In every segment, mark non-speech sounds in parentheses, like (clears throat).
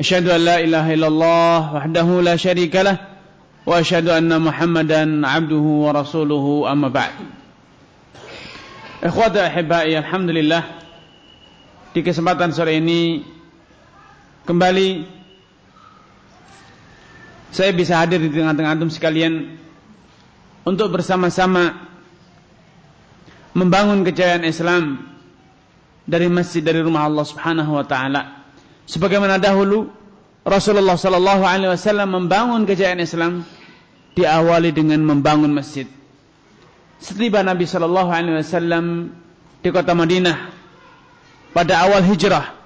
أشهد أن لا إله إلا الله وحده لا شريك له وأشهد أن محمدا عبده ورسوله أما بعد إخوة أحبائي الحمد لله di kesempatan sore ini kembali saya bisa hadir di tengah-tengah antum sekalian untuk bersama-sama membangun kejayaan Islam dari masjid dari rumah Allah Subhanahu wa taala. Sebagaimana dahulu Rasulullah sallallahu alaihi wasallam membangun kejayaan Islam diawali dengan membangun masjid. Setiba Nabi sallallahu alaihi wasallam di kota Madinah pada awal hijrah,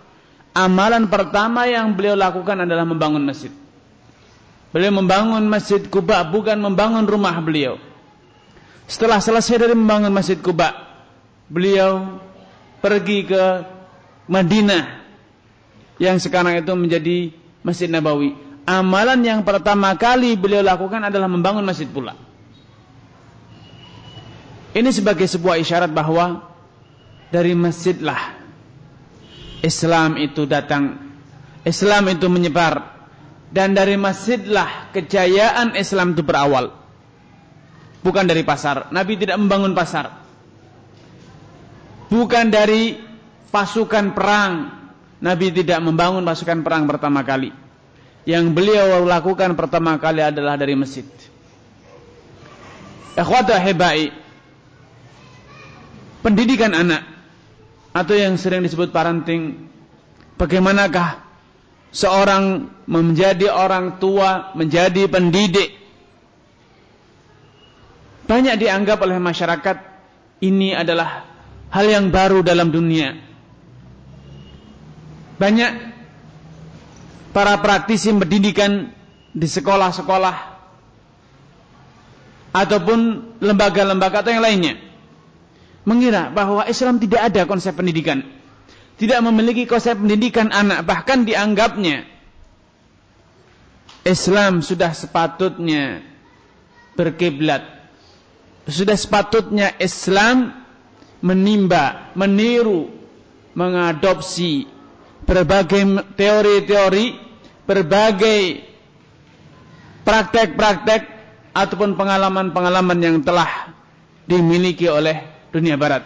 amalan pertama yang beliau lakukan adalah membangun masjid. Beliau membangun masjid Kuba bukan membangun rumah beliau. Setelah selesai dari membangun masjid Kuba, beliau pergi ke Madinah yang sekarang itu menjadi Masjid Nabawi. Amalan yang pertama kali beliau lakukan adalah membangun masjid pula. Ini sebagai sebuah isyarat bahwa dari masjidlah Islam itu datang, Islam itu menyebar, dan dari masjidlah kejayaan Islam itu berawal. Bukan dari pasar. Nabi tidak membangun pasar. Bukan dari pasukan perang Nabi tidak membangun pasukan perang pertama kali. Yang beliau lakukan pertama kali adalah dari masjid. Ikhwata hebai. Pendidikan anak atau yang sering disebut parenting. Bagaimanakah seorang menjadi orang tua, menjadi pendidik? Banyak dianggap oleh masyarakat ini adalah hal yang baru dalam dunia banyak para praktisi pendidikan di sekolah-sekolah ataupun lembaga-lembaga atau yang lainnya mengira bahwa Islam tidak ada konsep pendidikan tidak memiliki konsep pendidikan anak bahkan dianggapnya Islam sudah sepatutnya berkiblat sudah sepatutnya Islam menimba meniru mengadopsi berbagai teori-teori, berbagai praktek-praktek ataupun pengalaman-pengalaman yang telah dimiliki oleh dunia barat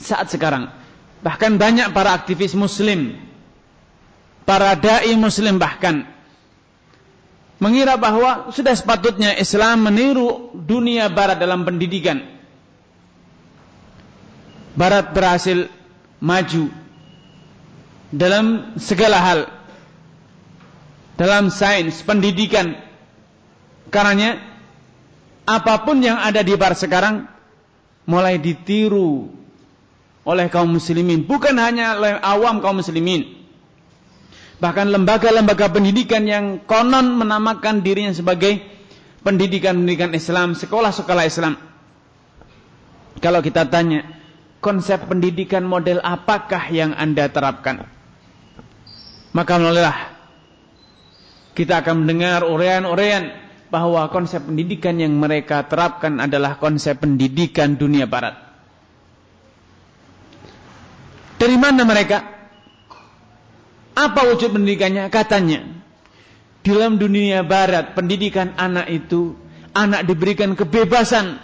saat sekarang. Bahkan banyak para aktivis muslim, para dai muslim bahkan mengira bahwa sudah sepatutnya Islam meniru dunia barat dalam pendidikan. Barat berhasil maju dalam segala hal. Dalam sains, pendidikan. Karenanya apa pun yang ada di bar sekarang mulai ditiru oleh kaum muslimin. Bukan hanya oleh awam kaum muslimin. Bahkan lembaga-lembaga pendidikan yang konon menamakan dirinya sebagai pendidikan-pendidikan Islam, sekolah-sekolah Islam. Kalau kita tanya konsep pendidikan model apakah yang Anda terapkan maka mulailah kita akan mendengar uraian-uraian bahwa konsep pendidikan yang mereka terapkan adalah konsep pendidikan dunia barat. Dari mana mereka? Apa wujud pendidikannya? Katanya, dalam dunia barat pendidikan anak itu anak diberikan kebebasan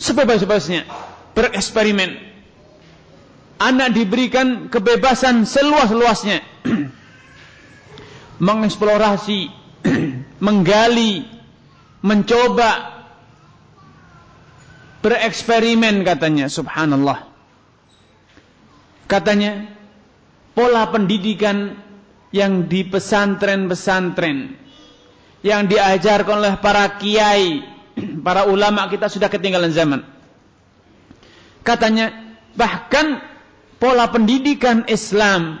sebebas-bebasnya bereksperimen anak diberikan kebebasan seluas-luasnya (clears throat) mengeksplorasi, (clears throat) menggali, mencoba, bereksperimen katanya, subhanallah. Katanya, pola pendidikan yang di pesantren-pesantren, yang diajarkan oleh para kiai, (clears throat) para ulama kita sudah ketinggalan zaman. Katanya, bahkan pola pendidikan Islam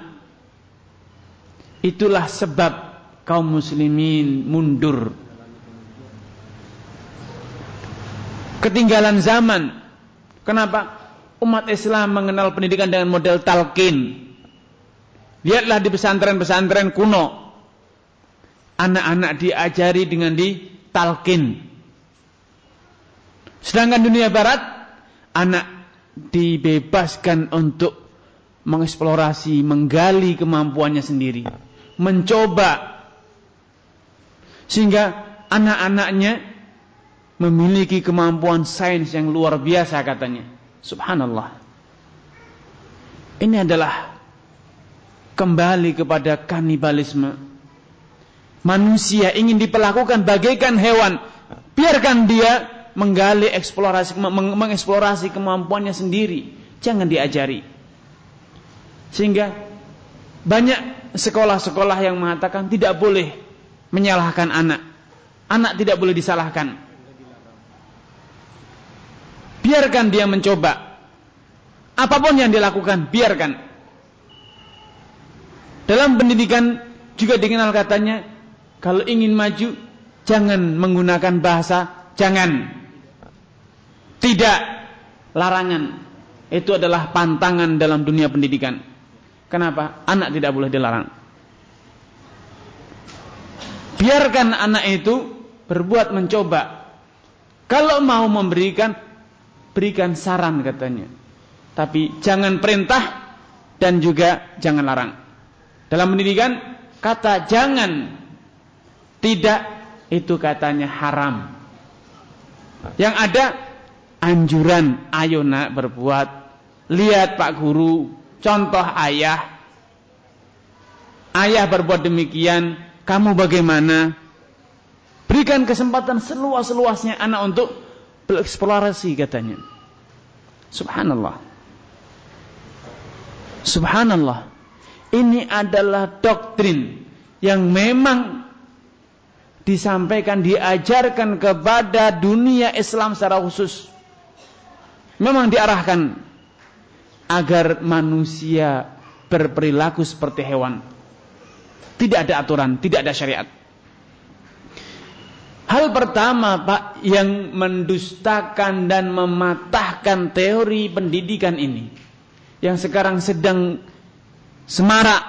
itulah sebab kaum muslimin mundur. Ketinggalan zaman. Kenapa? Umat Islam mengenal pendidikan dengan model talqin. Lihatlah di pesantren-pesantren kuno. Anak-anak diajari dengan di talqin. Sedangkan dunia barat, anak dibebaskan untuk mengeksplorasi, menggali kemampuannya sendiri, mencoba sehingga anak-anaknya memiliki kemampuan sains yang luar biasa katanya. Subhanallah. Ini adalah kembali kepada kanibalisme. Manusia ingin diperlakukan bagaikan hewan. Biarkan dia menggali eksplorasi mengeksplorasi kemampuannya sendiri. Jangan diajari. Sehingga banyak sekolah-sekolah yang mengatakan tidak boleh menyalahkan anak. Anak tidak boleh disalahkan. Biarkan dia mencoba. Apa pun yang dilakukan, biarkan. Dalam pendidikan juga dikenal katanya, kalau ingin maju, jangan menggunakan bahasa jangan. Tidak, larangan. Itu adalah pantangan dalam dunia pendidikan. Kenapa? Anak tidak boleh dilarang. Biarkan anak itu berbuat mencoba. Kalau mau memberikan, berikan saran katanya. Tapi jangan perintah dan juga jangan larang. Dalam pendidikan, kata jangan, tidak, itu katanya haram. Yang ada anjuran, ayo nak berbuat. Lihat Pak Guru, contoh ayah. Ayah berbuat demikian, kamu bagaimana? Berikan kesempatan seluas-luasnya anak untuk bereksplorasi katanya. Subhanallah. Subhanallah. Ini adalah doktrin yang memang disampaikan, diajarkan kepada dunia Islam secara khusus. Memang diarahkan agar manusia berperilaku seperti hewan. Tidak ada aturan, tidak ada syariat. Hal pertama, Pak, yang mendustakan dan mematahkan teori pendidikan ini yang sekarang sedang semarak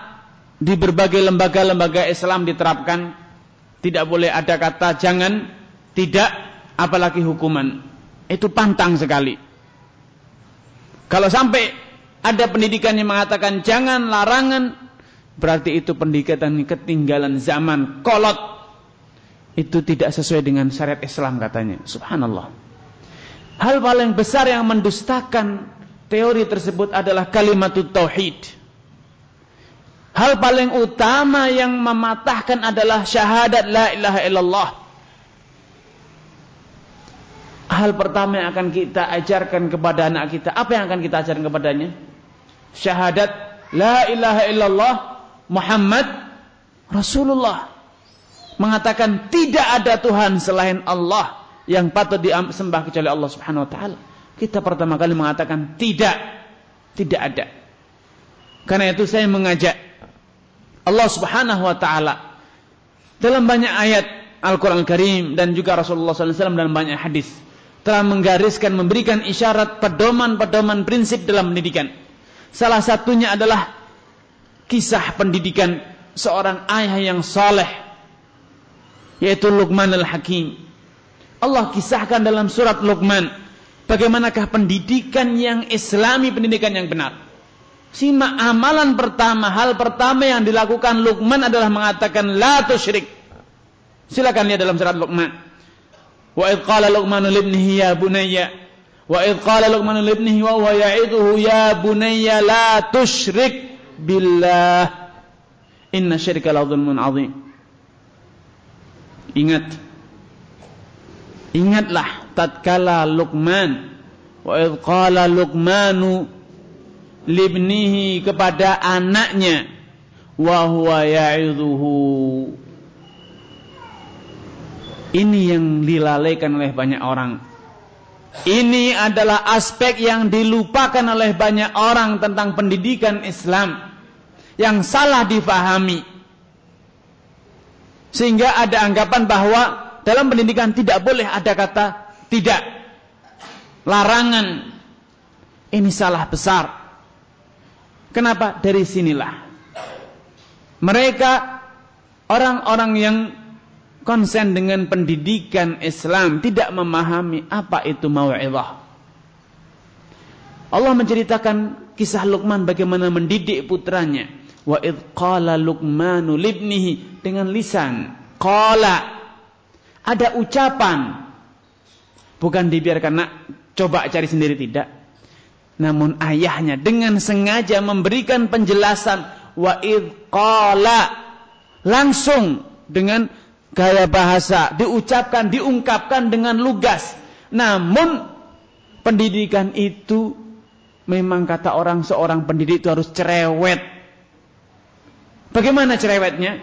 di berbagai lembaga-lembaga Islam diterapkan, tidak boleh ada kata jangan, tidak, apalagi hukuman. Itu pantang sekali. Kalau sampai ada pendidikan yang mengatakan jangan larangan, berarti itu pendidikan ketinggalan zaman, kolot. Itu tidak sesuai dengan syariat Islam katanya. Subhanallah. Hal paling besar yang mendustakan teori tersebut adalah kalimat tauhid. Hal paling utama yang mematahkan adalah syahadat la ilaha illallah. Hal pertama yang akan kita ajarkan kepada anak kita, apa yang akan kita ajarkan kepadanya? Syahadat la ilaha illallah Muhammad Rasulullah mengatakan tidak ada Tuhan selain Allah yang patut disembah kecuali Allah Subhanahu wa taala. Kita pertama kali mengatakan tidak, tidak ada. Karena itu saya mengajak Allah Subhanahu wa taala dalam banyak ayat Al-Qur'an Al Karim dan juga Rasulullah SAW dalam banyak hadis telah menggariskan memberikan isyarat pedoman-pedoman prinsip dalam pendidikan Salah satunya adalah kisah pendidikan seorang ayah yang saleh yaitu Luqman al-Hakim. Allah kisahkan dalam surat Luqman bagaimanakah pendidikan yang islami, pendidikan yang benar. Simak amalan pertama, hal pertama yang dilakukan Luqman adalah mengatakan la tusyrik. Silakan lihat dalam surat Luqman. Wa idh qala Luqman li ya bunayya Wa idh qala Luqman li ibnihi wa huwa ya'idhuhu ya bunayya la tusyrik billah. Inna syirka la dhulmun 'adzim. Ingat. Ingatlah tatkala Luqman wa idh qala Luqmanu libnihi kepada anaknya wa huwa ya'idhuhu ini yang dilalaikan oleh banyak orang ini adalah aspek yang dilupakan oleh banyak orang tentang pendidikan Islam yang salah difahami. Sehingga ada anggapan bahwa dalam pendidikan tidak boleh ada kata tidak. Larangan. Ini salah besar. Kenapa? Dari sinilah. Mereka orang-orang yang konsen dengan pendidikan Islam tidak memahami apa itu mau'izah. Allah menceritakan kisah Luqman bagaimana mendidik putranya. Wa id qala Luqmanu libnihi dengan lisan qala ada ucapan bukan dibiarkan nak coba cari sendiri tidak. Namun ayahnya dengan sengaja memberikan penjelasan wa id qala langsung dengan gaya bahasa, diucapkan, diungkapkan dengan lugas. Namun pendidikan itu memang kata orang seorang pendidik itu harus cerewet. Bagaimana cerewetnya?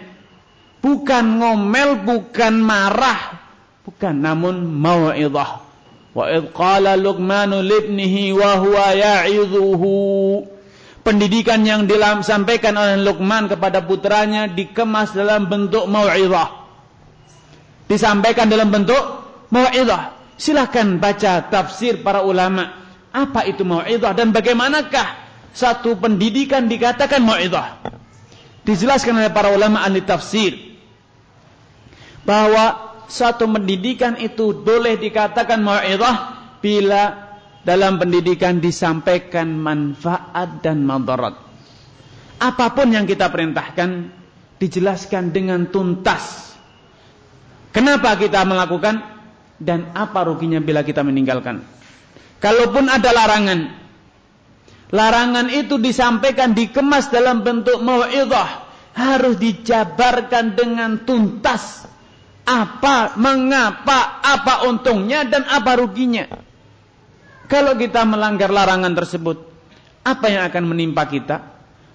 Bukan ngomel, bukan marah, bukan namun mau'izah. Wa id qala Luqmanu libnihi wa huwa ya'idhuhu. Pendidikan yang disampaikan oleh Luqman kepada putranya dikemas dalam bentuk mau'izah disampaikan dalam bentuk mau'izah. Silahkan baca tafsir para ulama. Apa itu mau'izah dan bagaimanakah satu pendidikan dikatakan mau'izah? Dijelaskan oleh para ulama ahli tafsir bahwa satu pendidikan itu boleh dikatakan mau'izah bila dalam pendidikan disampaikan manfaat dan madarat. Apa pun yang kita perintahkan dijelaskan dengan tuntas Kenapa kita melakukan dan apa ruginya bila kita meninggalkan? Kalaupun ada larangan, larangan itu disampaikan dikemas dalam bentuk mau'izah, harus dijabarkan dengan tuntas. Apa, mengapa, apa untungnya dan apa ruginya. Kalau kita melanggar larangan tersebut, apa yang akan menimpa kita?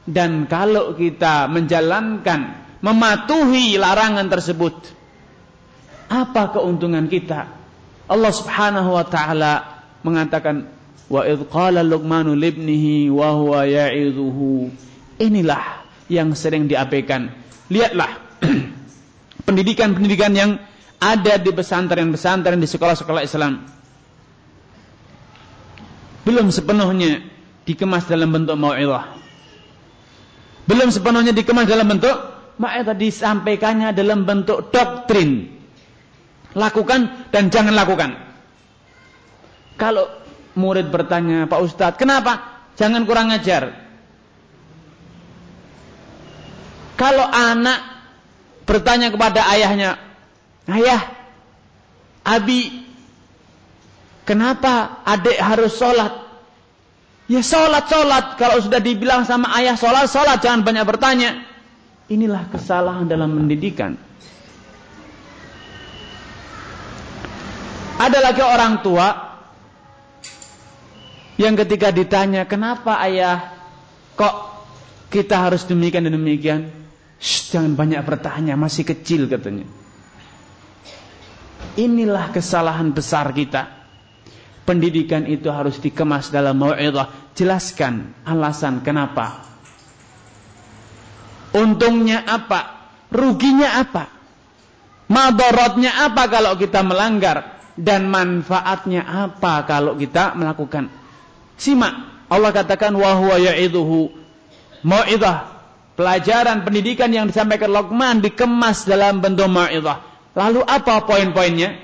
Dan kalau kita menjalankan, mematuhi larangan tersebut, apa keuntungan kita? Allah Subhanahu wa taala mengatakan wa idh qala Luqmanu libnihi wa huwa ya'idhuhu. Inilah yang sering diabaikan. Lihatlah (clears throat) pendidikan-pendidikan yang ada di pesantren-pesantren di sekolah-sekolah Islam. Belum sepenuhnya dikemas dalam bentuk mau'izah. Belum sepenuhnya dikemas dalam bentuk mau'izah disampaikannya dalam bentuk doktrin Lakukan dan jangan lakukan. Kalau murid bertanya, Pak Ustadz, kenapa? Jangan kurang ajar. Kalau anak bertanya kepada ayahnya, Ayah, Abi, kenapa adik harus sholat? Ya sholat, sholat. Kalau sudah dibilang sama ayah sholat, sholat. Jangan banyak bertanya. Inilah kesalahan dalam pendidikan. Ada lagi orang tua yang ketika ditanya, "Kenapa ayah kok kita harus demikian dan demikian?" Shh, jangan banyak bertanya, masih kecil katanya. Inilah kesalahan besar kita. Pendidikan itu harus dikemas dalam mau'izah. Jelaskan alasan kenapa. Untungnya apa? Ruginya apa? Madaratnya apa kalau kita melanggar? Dan manfaatnya apa kalau kita melakukan. Simak, Allah katakan wa huwa ya'idhuhu mau'izah. Pelajaran pendidikan yang disampaikan Luqman dikemas dalam bentuk mau'izah. Lalu apa poin-poinnya?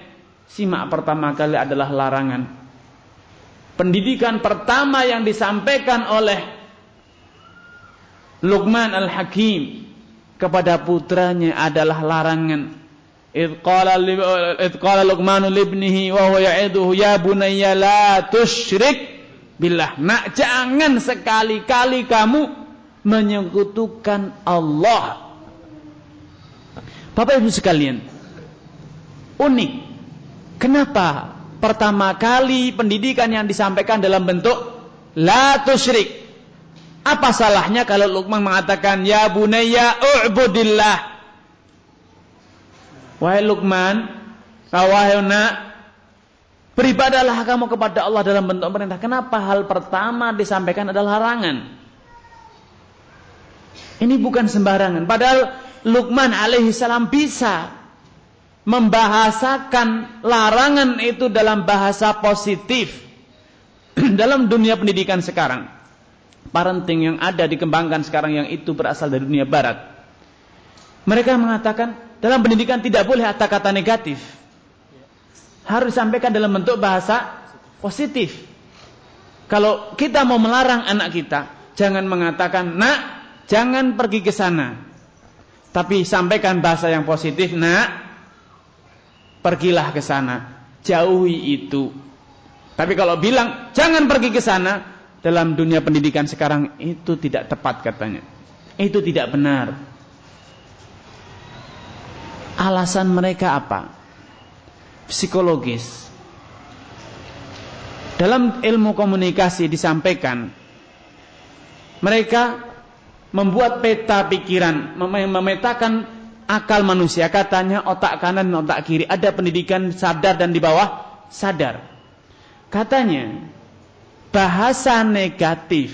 Simak pertama kali adalah larangan. Pendidikan pertama yang disampaikan oleh Luqman Al-Hakim kepada putranya adalah larangan إذ قال إذ قال لقمان لابنه وهو يعظه يا بني لا تشرك billah. Nak jangan sekali-kali kamu menyekutukan Allah. Bapak Ibu sekalian, unik. Kenapa pertama kali pendidikan yang disampaikan dalam bentuk la tusyrik? Apa salahnya kalau Luqman mengatakan ya bunayya u'budillah Wahai Luqman, wahai nak, beribadahlah kamu kepada Allah dalam bentuk perintah. Kenapa hal pertama disampaikan adalah larangan? Ini bukan sembarangan. Padahal Luqman alaihi salam bisa membahasakan larangan itu dalam bahasa positif (clears throat) dalam dunia pendidikan sekarang. Parenting yang ada dikembangkan sekarang yang itu berasal dari dunia barat. Mereka mengatakan dalam pendidikan tidak boleh kata-kata negatif. Harus disampaikan dalam bentuk bahasa positif. Kalau kita mau melarang anak kita, jangan mengatakan, "Nak, jangan pergi ke sana." Tapi sampaikan bahasa yang positif, "Nak, pergilah ke sana, jauhi itu. Tapi kalau bilang jangan pergi ke sana, dalam dunia pendidikan sekarang itu tidak tepat katanya. Itu tidak benar. Alasan mereka apa? Psikologis. Dalam ilmu komunikasi disampaikan mereka membuat peta pikiran, memetakan akal manusia katanya otak kanan dan otak kiri ada pendidikan sadar dan di bawah sadar katanya bahasa negatif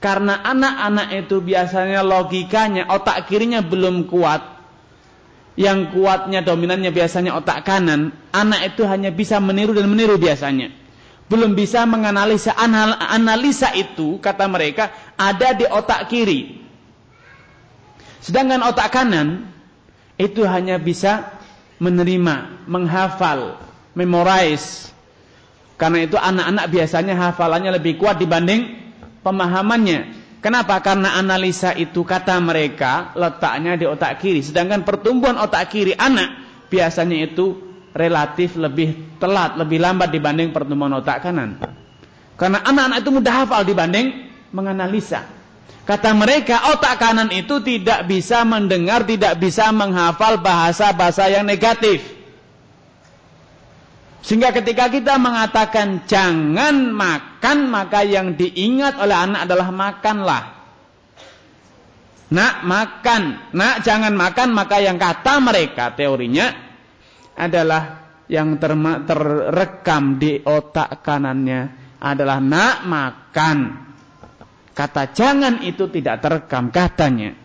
karena anak-anak itu biasanya logikanya otak kirinya belum kuat yang kuatnya dominannya biasanya otak kanan anak itu hanya bisa meniru dan meniru biasanya belum bisa menganalisa analisa itu kata mereka ada di otak kiri Sedangkan otak kanan itu hanya bisa menerima, menghafal, memorize. Karena itu anak-anak biasanya hafalannya lebih kuat dibanding pemahamannya. Kenapa? Karena analisa itu kata mereka letaknya di otak kiri. Sedangkan pertumbuhan otak kiri anak biasanya itu relatif lebih telat, lebih lambat dibanding pertumbuhan otak kanan. Karena anak-anak itu mudah hafal dibanding menganalisa. Kata mereka otak kanan itu tidak bisa mendengar, tidak bisa menghafal bahasa-bahasa yang negatif. Sehingga ketika kita mengatakan jangan makan, maka yang diingat oleh anak adalah makanlah. Nak makan, nak jangan makan, maka yang kata mereka teorinya adalah yang terrekam di otak kanannya adalah nak makan. Kata jangan itu tidak terekam katanya.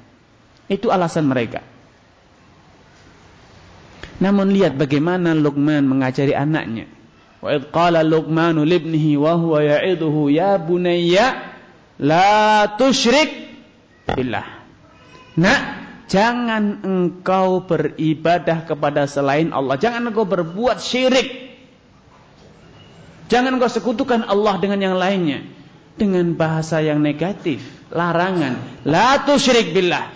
Itu alasan mereka. Namun lihat bagaimana Luqman mengajari anaknya. Wa id qala Luqmanu libnihi wa huwa ya'iduhu ya bunayya la tusyrik billah. Nak, jangan engkau beribadah kepada selain Allah. Jangan engkau berbuat syirik. Jangan engkau sekutukan Allah dengan yang lainnya dengan bahasa yang negatif, larangan, la tusyrik billah.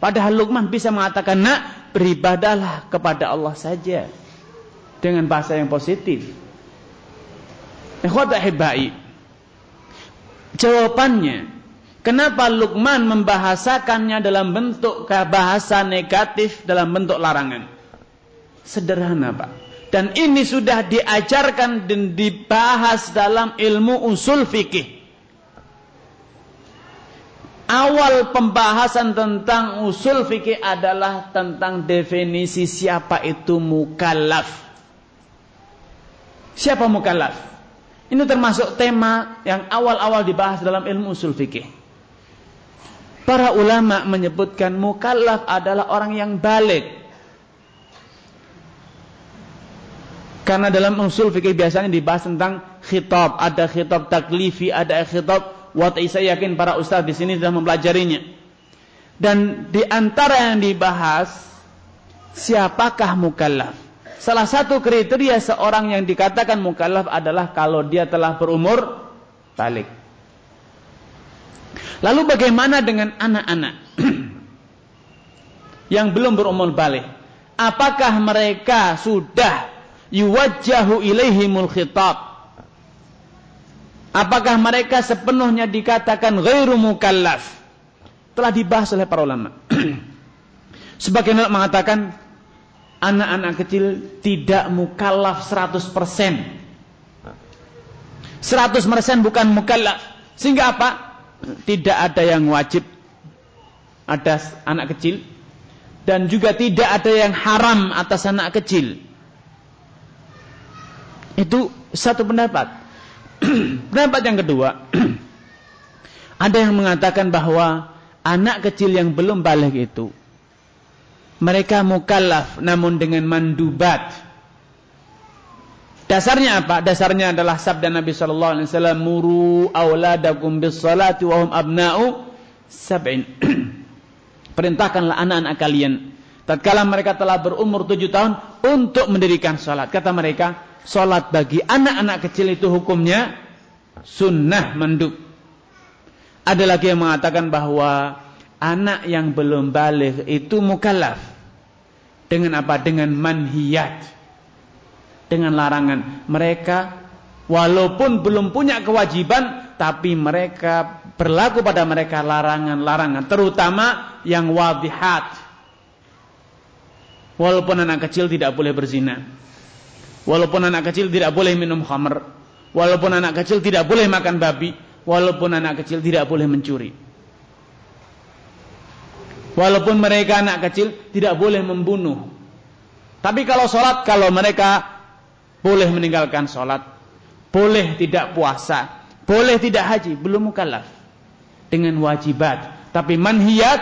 Padahal Luqman bisa mengatakan, "Nak, beribadahlah kepada Allah saja." Dengan bahasa yang positif. Jawabannya, kenapa Luqman membahasakannya dalam bentuk bahasa negatif dalam bentuk larangan? Sederhana, Pak. Dan ini sudah diajarkan dan dibahas dalam ilmu usul fikih awal pembahasan tentang usul fikih adalah tentang definisi siapa itu mukallaf. Siapa mukallaf? Ini termasuk tema yang awal-awal dibahas dalam ilmu usul fikih. Para ulama menyebutkan mukallaf adalah orang yang balik. Karena dalam usul fikih biasanya dibahas tentang khitab, ada khitab taklifi, ada khitab Wati saya yakin para ustaz di sini sudah mempelajarinya. Dan di antara yang dibahas siapakah mukallaf? Salah satu kriteria seorang yang dikatakan mukallaf adalah kalau dia telah berumur balik. Lalu bagaimana dengan anak-anak (clears throat) yang belum berumur balik? Apakah mereka sudah yuwajjahu ilaihimul khitab? Apakah mereka sepenuhnya dikatakan ghairu mukallaf? Telah dibahas oleh para ulama. (clears throat) Sebagian ulama mengatakan anak-anak kecil tidak mukallaf 100%. 100% bukan mukallaf. Sehingga apa? Tidak ada yang wajib ada anak kecil dan juga tidak ada yang haram atas anak kecil. Itu satu pendapat. (clears throat) Pendapat yang kedua, (clears throat) ada yang mengatakan bahwa anak kecil yang belum balik itu mereka mukallaf namun dengan mandubat. Dasarnya apa? Dasarnya adalah sabda Nabi sallallahu alaihi wasallam, "Muru auladakum bis wa hum abna'u sab'in." (clears throat) Perintahkanlah anak-anak kalian tatkala mereka telah berumur tujuh tahun untuk mendirikan salat. Kata mereka, salat bagi anak-anak kecil itu hukumnya sunnah mandub. Ada lagi yang mengatakan bahwa anak yang belum balik itu mukallaf. Dengan apa? Dengan manhiyat. Dengan larangan. Mereka walaupun belum punya kewajiban tapi mereka berlaku pada mereka larangan-larangan terutama yang wadihat. Walaupun anak kecil tidak boleh berzina. Walaupun anak kecil tidak boleh minum khamr. Walaupun anak kecil tidak boleh makan babi. Walaupun anak kecil tidak boleh mencuri. Walaupun mereka anak kecil tidak boleh membunuh. Tapi kalau sholat, kalau mereka boleh meninggalkan sholat, boleh tidak puasa, boleh tidak haji, belum mukallaf dengan wajibat. Tapi manhiyat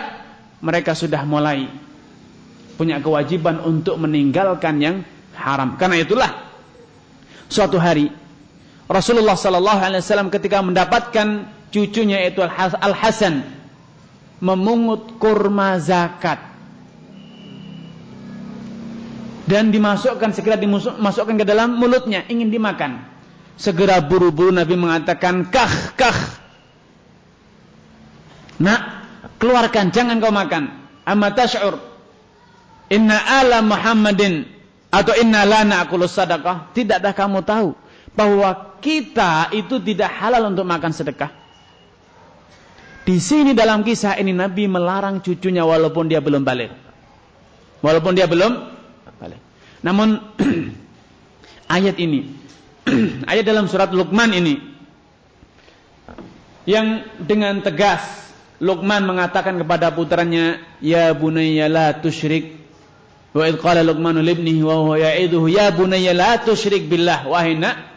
mereka sudah mulai punya kewajiban untuk meninggalkan yang haram. Karena itulah suatu hari Rasulullah sallallahu alaihi wasallam ketika mendapatkan cucunya yaitu Al Hasan memungut kurma zakat. Dan dimasukkan segera dimasukkan ke dalam mulutnya ingin dimakan. Segera buru-buru Nabi mengatakan kah kah. Nak keluarkan jangan kau makan. Amma tash'ur. Inna ala muhammadin atau inna lana sadaqah tidakkah kamu tahu bahwa kita itu tidak halal untuk makan sedekah di sini dalam kisah ini Nabi melarang cucunya walaupun dia belum balik. Walaupun dia belum balik. Namun (clears throat) ayat ini (clears throat) ayat dalam surat Luqman ini yang dengan tegas Luqman mengatakan kepada putranya ya bunayya la tusyrik wa id qala Luqmanu libnihi wa huwa ya'iduhu ya bunayya la tusyrik billah wahai nak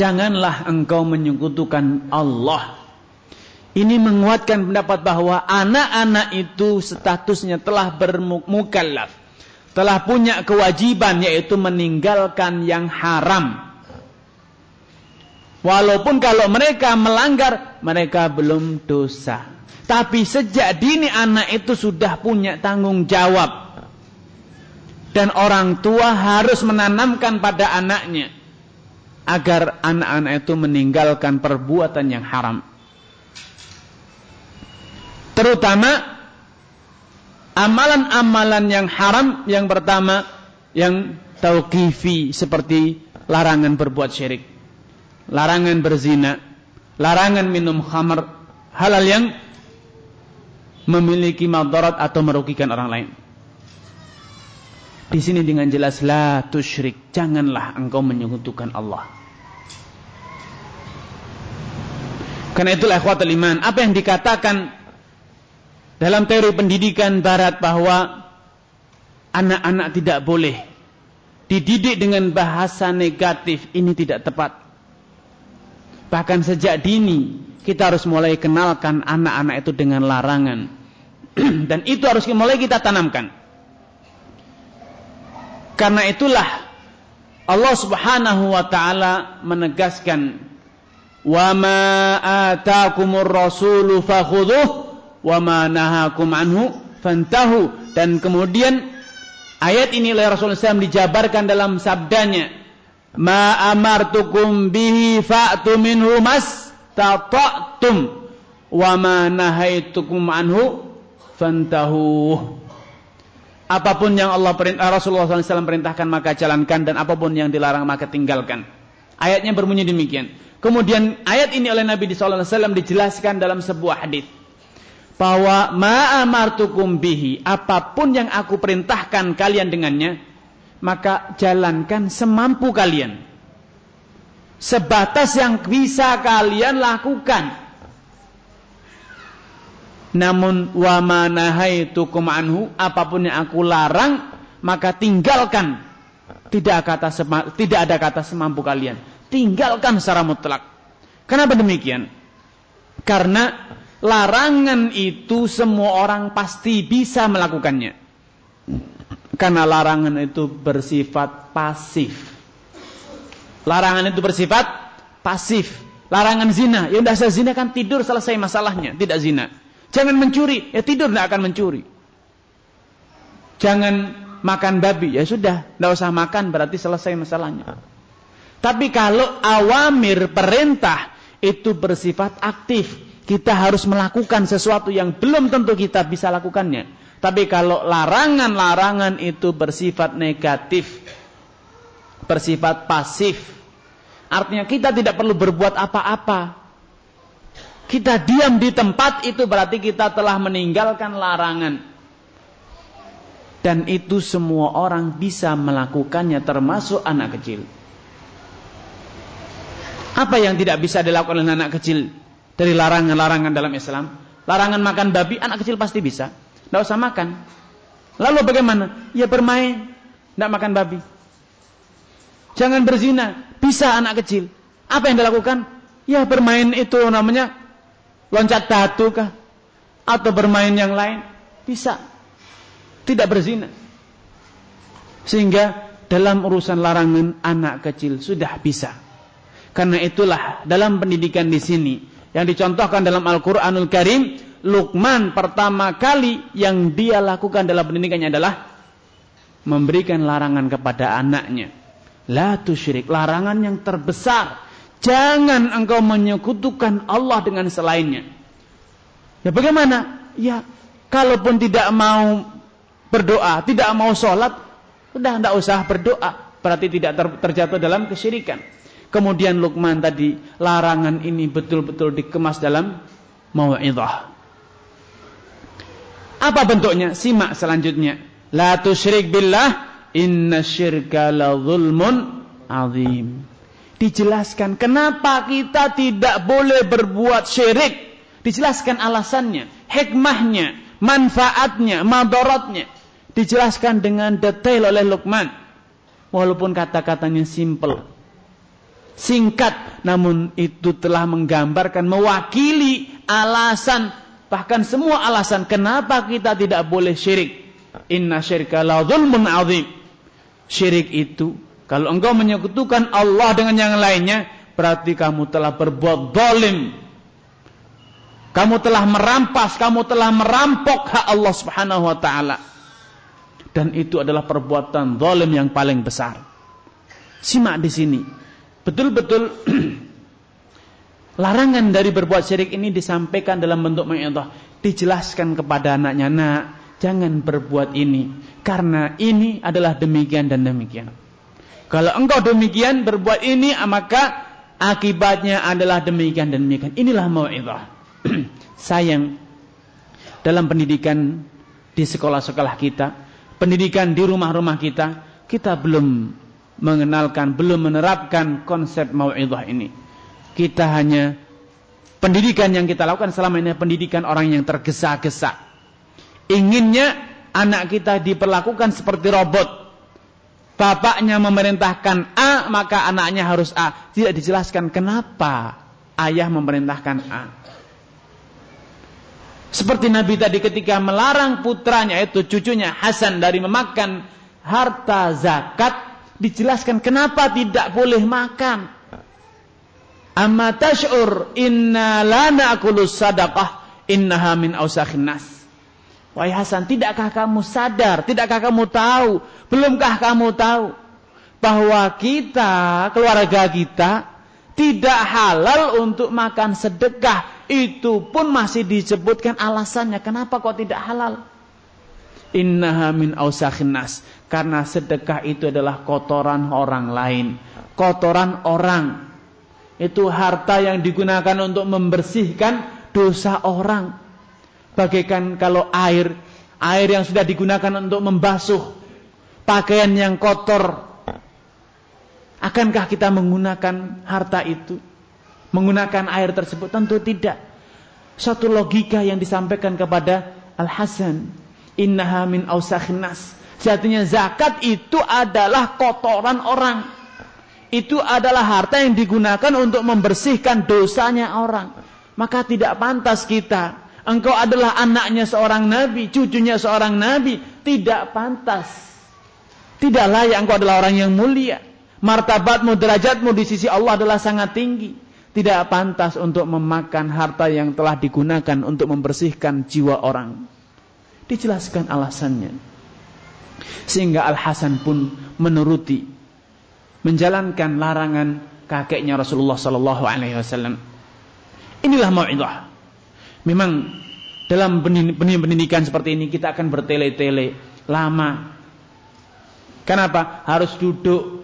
Janganlah engkau menyekutukan Allah. Ini menguatkan pendapat bahwa anak-anak itu statusnya telah bermukallaf. Telah punya kewajiban yaitu meninggalkan yang haram. Walaupun kalau mereka melanggar, mereka belum dosa. Tapi sejak dini anak itu sudah punya tanggung jawab. Dan orang tua harus menanamkan pada anaknya agar anak-anak itu meninggalkan perbuatan yang haram. Terutama amalan-amalan yang haram yang pertama yang tauqifi seperti larangan berbuat syirik, larangan berzina, larangan minum khamr, halal yang memiliki madarat atau merugikan orang lain. Di sini dengan jelas la tusyrik, janganlah engkau menyekutukan Allah. Karena itulah ikhwatul iman. Apa yang dikatakan dalam teori pendidikan barat bahwa anak-anak tidak boleh dididik dengan bahasa negatif ini tidak tepat. Bahkan sejak dini kita harus mulai kenalkan anak-anak itu dengan larangan. (clears throat) Dan itu harus mulai kita tanamkan. Karena itulah Allah Subhanahu wa taala menegaskan wa ma atakumur rasulu fakhudhuh wa ma nahakum anhu fantahu dan kemudian ayat ini oleh Rasulullah SAW dijabarkan dalam sabdanya ma amartukum bihi fa'tu minhu mas tata'tum wa ma nahaitukum anhu fantahu apa pun yang Allah perintah Rasulullah SAW perintahkan maka jalankan dan apa pun yang dilarang maka tinggalkan. Ayatnya berbunyi demikian. Kemudian ayat ini oleh Nabi wasallam dijelaskan dalam sebuah hadis. Bahwa ma amartukum bihi apa pun yang aku perintahkan kalian dengannya maka jalankan semampu kalian. Sebatas yang bisa kalian lakukan namun wa ma nahaitukum anhu apa pun yang aku larang maka tinggalkan tidak kata tidak ada kata semampu kalian tinggalkan secara mutlak. Kenapa demikian? Karena larangan itu semua orang pasti bisa melakukannya. Karena larangan itu bersifat pasif. Larangan itu bersifat pasif. Larangan zina, ya udah saya zina kan tidur selesai masalahnya, tidak zina. Jangan mencuri, ya tidur tidak akan mencuri. Jangan makan babi, ya sudah, tidak usah makan berarti selesai masalahnya. Tapi kalau awamir perintah itu bersifat aktif, kita harus melakukan sesuatu yang belum tentu kita bisa lakukannya. Tapi kalau larangan-larangan itu bersifat negatif, bersifat pasif, artinya kita tidak perlu berbuat apa-apa. Kita diam di tempat itu berarti kita telah meninggalkan larangan. Dan itu semua orang bisa melakukannya termasuk anak kecil. Apa yang tidak bisa dilakukan oleh anak kecil dari larangan-larangan dalam Islam? Larangan makan babi, anak kecil pasti bisa. Tidak usah makan. Lalu bagaimana? Ya bermain. Tidak makan babi. Jangan berzina. Bisa anak kecil. Apa yang dilakukan? Ya bermain itu namanya loncat batu kah? Atau bermain yang lain. Bisa. Tidak berzina. Sehingga dalam urusan larangan anak kecil sudah bisa. Karena itulah dalam pendidikan di sini yang dicontohkan dalam Al-Qur'anul Karim Lukman pertama kali yang dia lakukan dalam pendidikannya adalah memberikan larangan kepada anaknya. La tusyrik, larangan yang terbesar. Jangan engkau menyekutukan Allah dengan selainnya. Ya bagaimana? Ya, kalaupun tidak mau berdoa, tidak mau sholat, sudah tidak usah berdoa. Berarti tidak ter terjatuh dalam kesyirikan. Kemudian Lukman tadi, larangan ini betul-betul dikemas dalam mau'idah. Apa bentuknya? Simak selanjutnya. La tusyrik billah inna syirka la zulmun azim. Dijelaskan kenapa kita tidak boleh berbuat syirik. Dijelaskan alasannya, hikmahnya, manfaatnya, madaratnya. Dijelaskan dengan detail oleh Luqman. Walaupun kata-katanya simple. Singkat, namun itu telah menggambarkan, mewakili alasan Bahkan semua alasan kenapa kita tidak boleh syirik. Inna syirka la zulmun azim. Syirik itu, kalau engkau menyekutukan Allah dengan yang lainnya, berarti kamu telah berbuat zalim. Kamu telah merampas, kamu telah merampok hak Allah Subhanahu wa taala. Dan itu adalah perbuatan zalim yang paling besar. Simak di sini. Betul-betul (clears throat) Larangan dari berbuat syirik ini disampaikan dalam bentuk mau'izah, dijelaskan kepada anaknya, "Nak, jangan berbuat ini karena ini adalah demikian dan demikian." Kalau engkau demikian berbuat ini, maka akibatnya adalah demikian dan demikian. Inilah mau'izah. (clears throat) Sayang dalam pendidikan di sekolah-sekolah kita, pendidikan di rumah-rumah kita, kita belum mengenalkan, belum menerapkan konsep mau'izah ini kita hanya pendidikan yang kita lakukan selama ini pendidikan orang yang tergesa-gesa. Inginnya anak kita diperlakukan seperti robot. Bapaknya memerintahkan A, maka anaknya harus A. Tidak dijelaskan kenapa ayah memerintahkan A. Seperti Nabi tadi ketika melarang putranya itu cucunya Hasan dari memakan harta zakat, dijelaskan kenapa tidak boleh makan. Amma tash'ur inna la na'kulu sadaqah innaha min ausakhin nas. Wahai Hasan, tidakkah kamu sadar, tidakkah kamu tahu, belumkah kamu tahu bahwa kita, keluarga kita tidak halal untuk makan sedekah. Itu pun masih disebutkan alasannya. Kenapa kok tidak halal? Innaha min nas. Karena sedekah itu adalah kotoran orang lain. Kotoran orang itu harta yang digunakan untuk membersihkan dosa orang. Bagaikan kalau air, air yang sudah digunakan untuk membasuh pakaian yang kotor. Akankah kita menggunakan harta itu? Menggunakan air tersebut? Tentu tidak. Satu logika yang disampaikan kepada Al-Hasan. Innaha min ausakhin nas. Sejatinya zakat itu adalah kotoran orang itu adalah harta yang digunakan untuk membersihkan dosanya orang. maka tidak pantas kita. Engkau adalah anaknya seorang nabi, cucunya seorang nabi, tidak pantas. Tidak layak engkau adalah orang yang mulia. Martabatmu, derajatmu di sisi Allah adalah sangat tinggi. Tidak pantas untuk memakan harta yang telah digunakan untuk membersihkan jiwa orang. Dijelaskan alasannya. Sehingga Al-Hasan pun menuruti menjalankan larangan kakeknya Rasulullah sallallahu alaihi wasallam. Inilah mau'izah. Memang dalam pendidikan seperti ini kita akan bertele-tele lama. Kenapa? Harus duduk.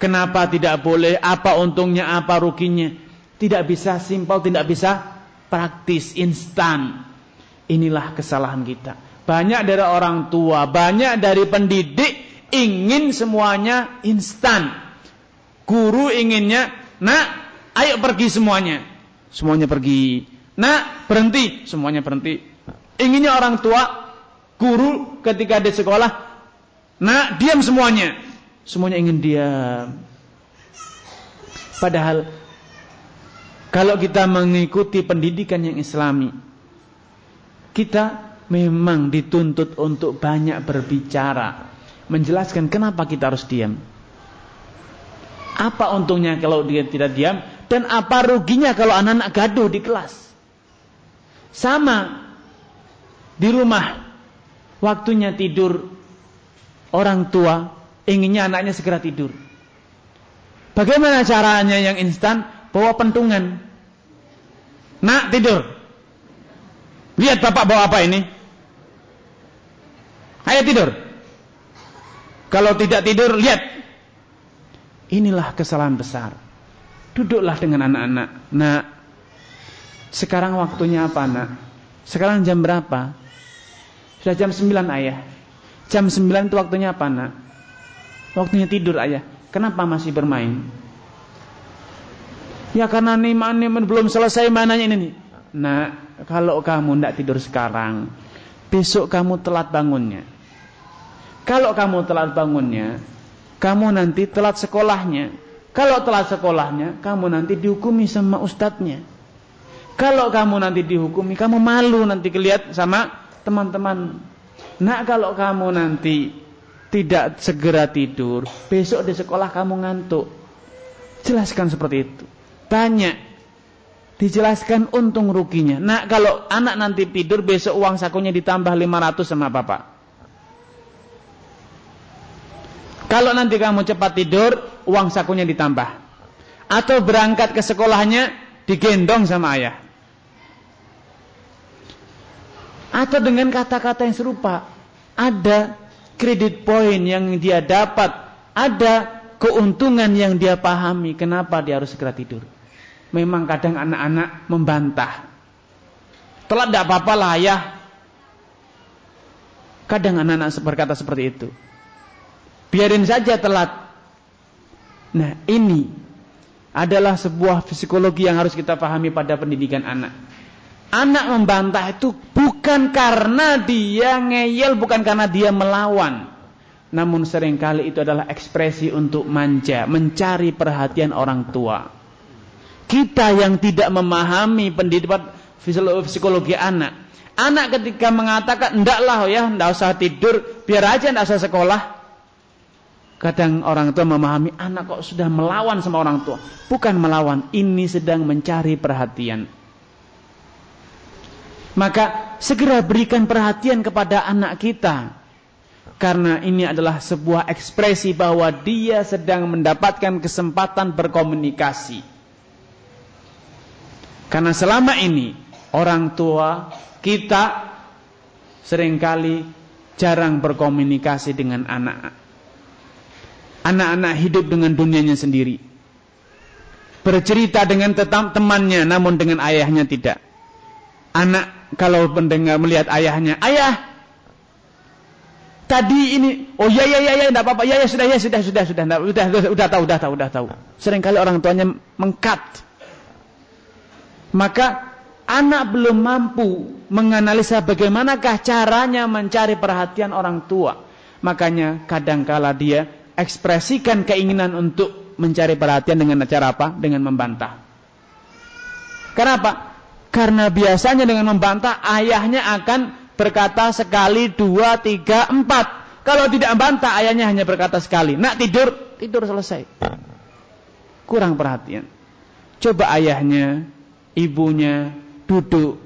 Kenapa tidak boleh? Apa untungnya? Apa ruginya? Tidak bisa simpel, tidak bisa praktis, instan. Inilah kesalahan kita. Banyak dari orang tua, banyak dari pendidik ingin semuanya instan. Guru inginnya, nak, ayo pergi semuanya. Semuanya pergi. Nak, berhenti. Semuanya berhenti. Inginnya orang tua, guru ketika di sekolah, nak, diam semuanya. Semuanya ingin diam. Padahal kalau kita mengikuti pendidikan yang islami, kita memang dituntut untuk banyak berbicara, menjelaskan kenapa kita harus diam. Apa untungnya kalau dia tidak diam dan apa ruginya kalau anak-anak gaduh di kelas? Sama di rumah waktunya tidur orang tua inginnya anaknya segera tidur. Bagaimana caranya yang instan? Bawa pentungan. Nak tidur. Lihat bapak bawa apa ini? Ayo tidur. Kalau tidak tidur, lihat. Inilah kesalahan besar. Duduklah dengan anak-anak. Nah, sekarang waktunya apa, nak? Sekarang jam berapa? Sudah jam 9, ayah. Jam 9 itu waktunya apa, nak? Waktunya tidur, ayah. Kenapa masih bermain? Ya karena nih, nih belum selesai mananya ini nih. Nah, kalau kamu tidak tidur sekarang, besok kamu telat bangunnya. Kalau kamu telat bangunnya, kamu nanti telat sekolahnya. Kalau telat sekolahnya, kamu nanti dihukumi sama ustadznya. Kalau kamu nanti dihukumi, kamu malu nanti kelihat sama teman-teman. Nah kalau kamu nanti tidak segera tidur, besok di sekolah kamu ngantuk. Jelaskan seperti itu. Tanya. Dijelaskan untung ruginya. Nah kalau anak nanti tidur, besok uang sakunya ditambah 500 sama bapak. Kalau nanti kamu cepat tidur, uang sakunya ditambah. Atau berangkat ke sekolahnya, digendong sama ayah. Atau dengan kata-kata yang serupa. Ada kredit poin yang dia dapat. Ada keuntungan yang dia pahami. Kenapa dia harus segera tidur? Memang kadang anak-anak membantah. Telat tidak apa-apa lah ayah. Kadang anak-anak berkata seperti itu. Biarin saja telat. Nah, ini adalah sebuah psikologi yang harus kita pahami pada pendidikan anak. Anak membantah itu bukan karena dia ngeyel, bukan karena dia melawan. Namun sering kali itu adalah ekspresi untuk manja, mencari perhatian orang tua. Kita yang tidak memahami pendidikan psikologi anak. Anak ketika mengatakan, ndaklah ya, ndak usah tidur, biar aja ndak usah sekolah. Kadang orang tua memahami anak kok sudah melawan sama orang tua. Bukan melawan, ini sedang mencari perhatian. Maka segera berikan perhatian kepada anak kita. Karena ini adalah sebuah ekspresi bahwa dia sedang mendapatkan kesempatan berkomunikasi. Karena selama ini orang tua kita sering kali jarang berkomunikasi dengan anak Anak-anak hidup dengan dunianya sendiri. Bercerita dengan tetap temannya namun dengan ayahnya tidak. Anak kalau mendengar melihat ayahnya, ayah tadi ini, oh ya ya ya ya tidak apa-apa, ya ya sudah ya sudah sudah sudah sudah sudah, sudah, sudah tahu sudah tahu sudah tahu. Seringkali orang tuanya mengkat. Maka anak belum mampu menganalisa bagaimanakah caranya mencari perhatian orang tua. Makanya kadangkala dia ekspresikan keinginan untuk mencari perhatian dengan cara apa? Dengan membantah. Kenapa? Karena biasanya dengan membantah ayahnya akan berkata sekali, dua, tiga, empat. Kalau tidak membantah ayahnya hanya berkata sekali. Nak tidur, tidur selesai. Kurang perhatian. Coba ayahnya, ibunya duduk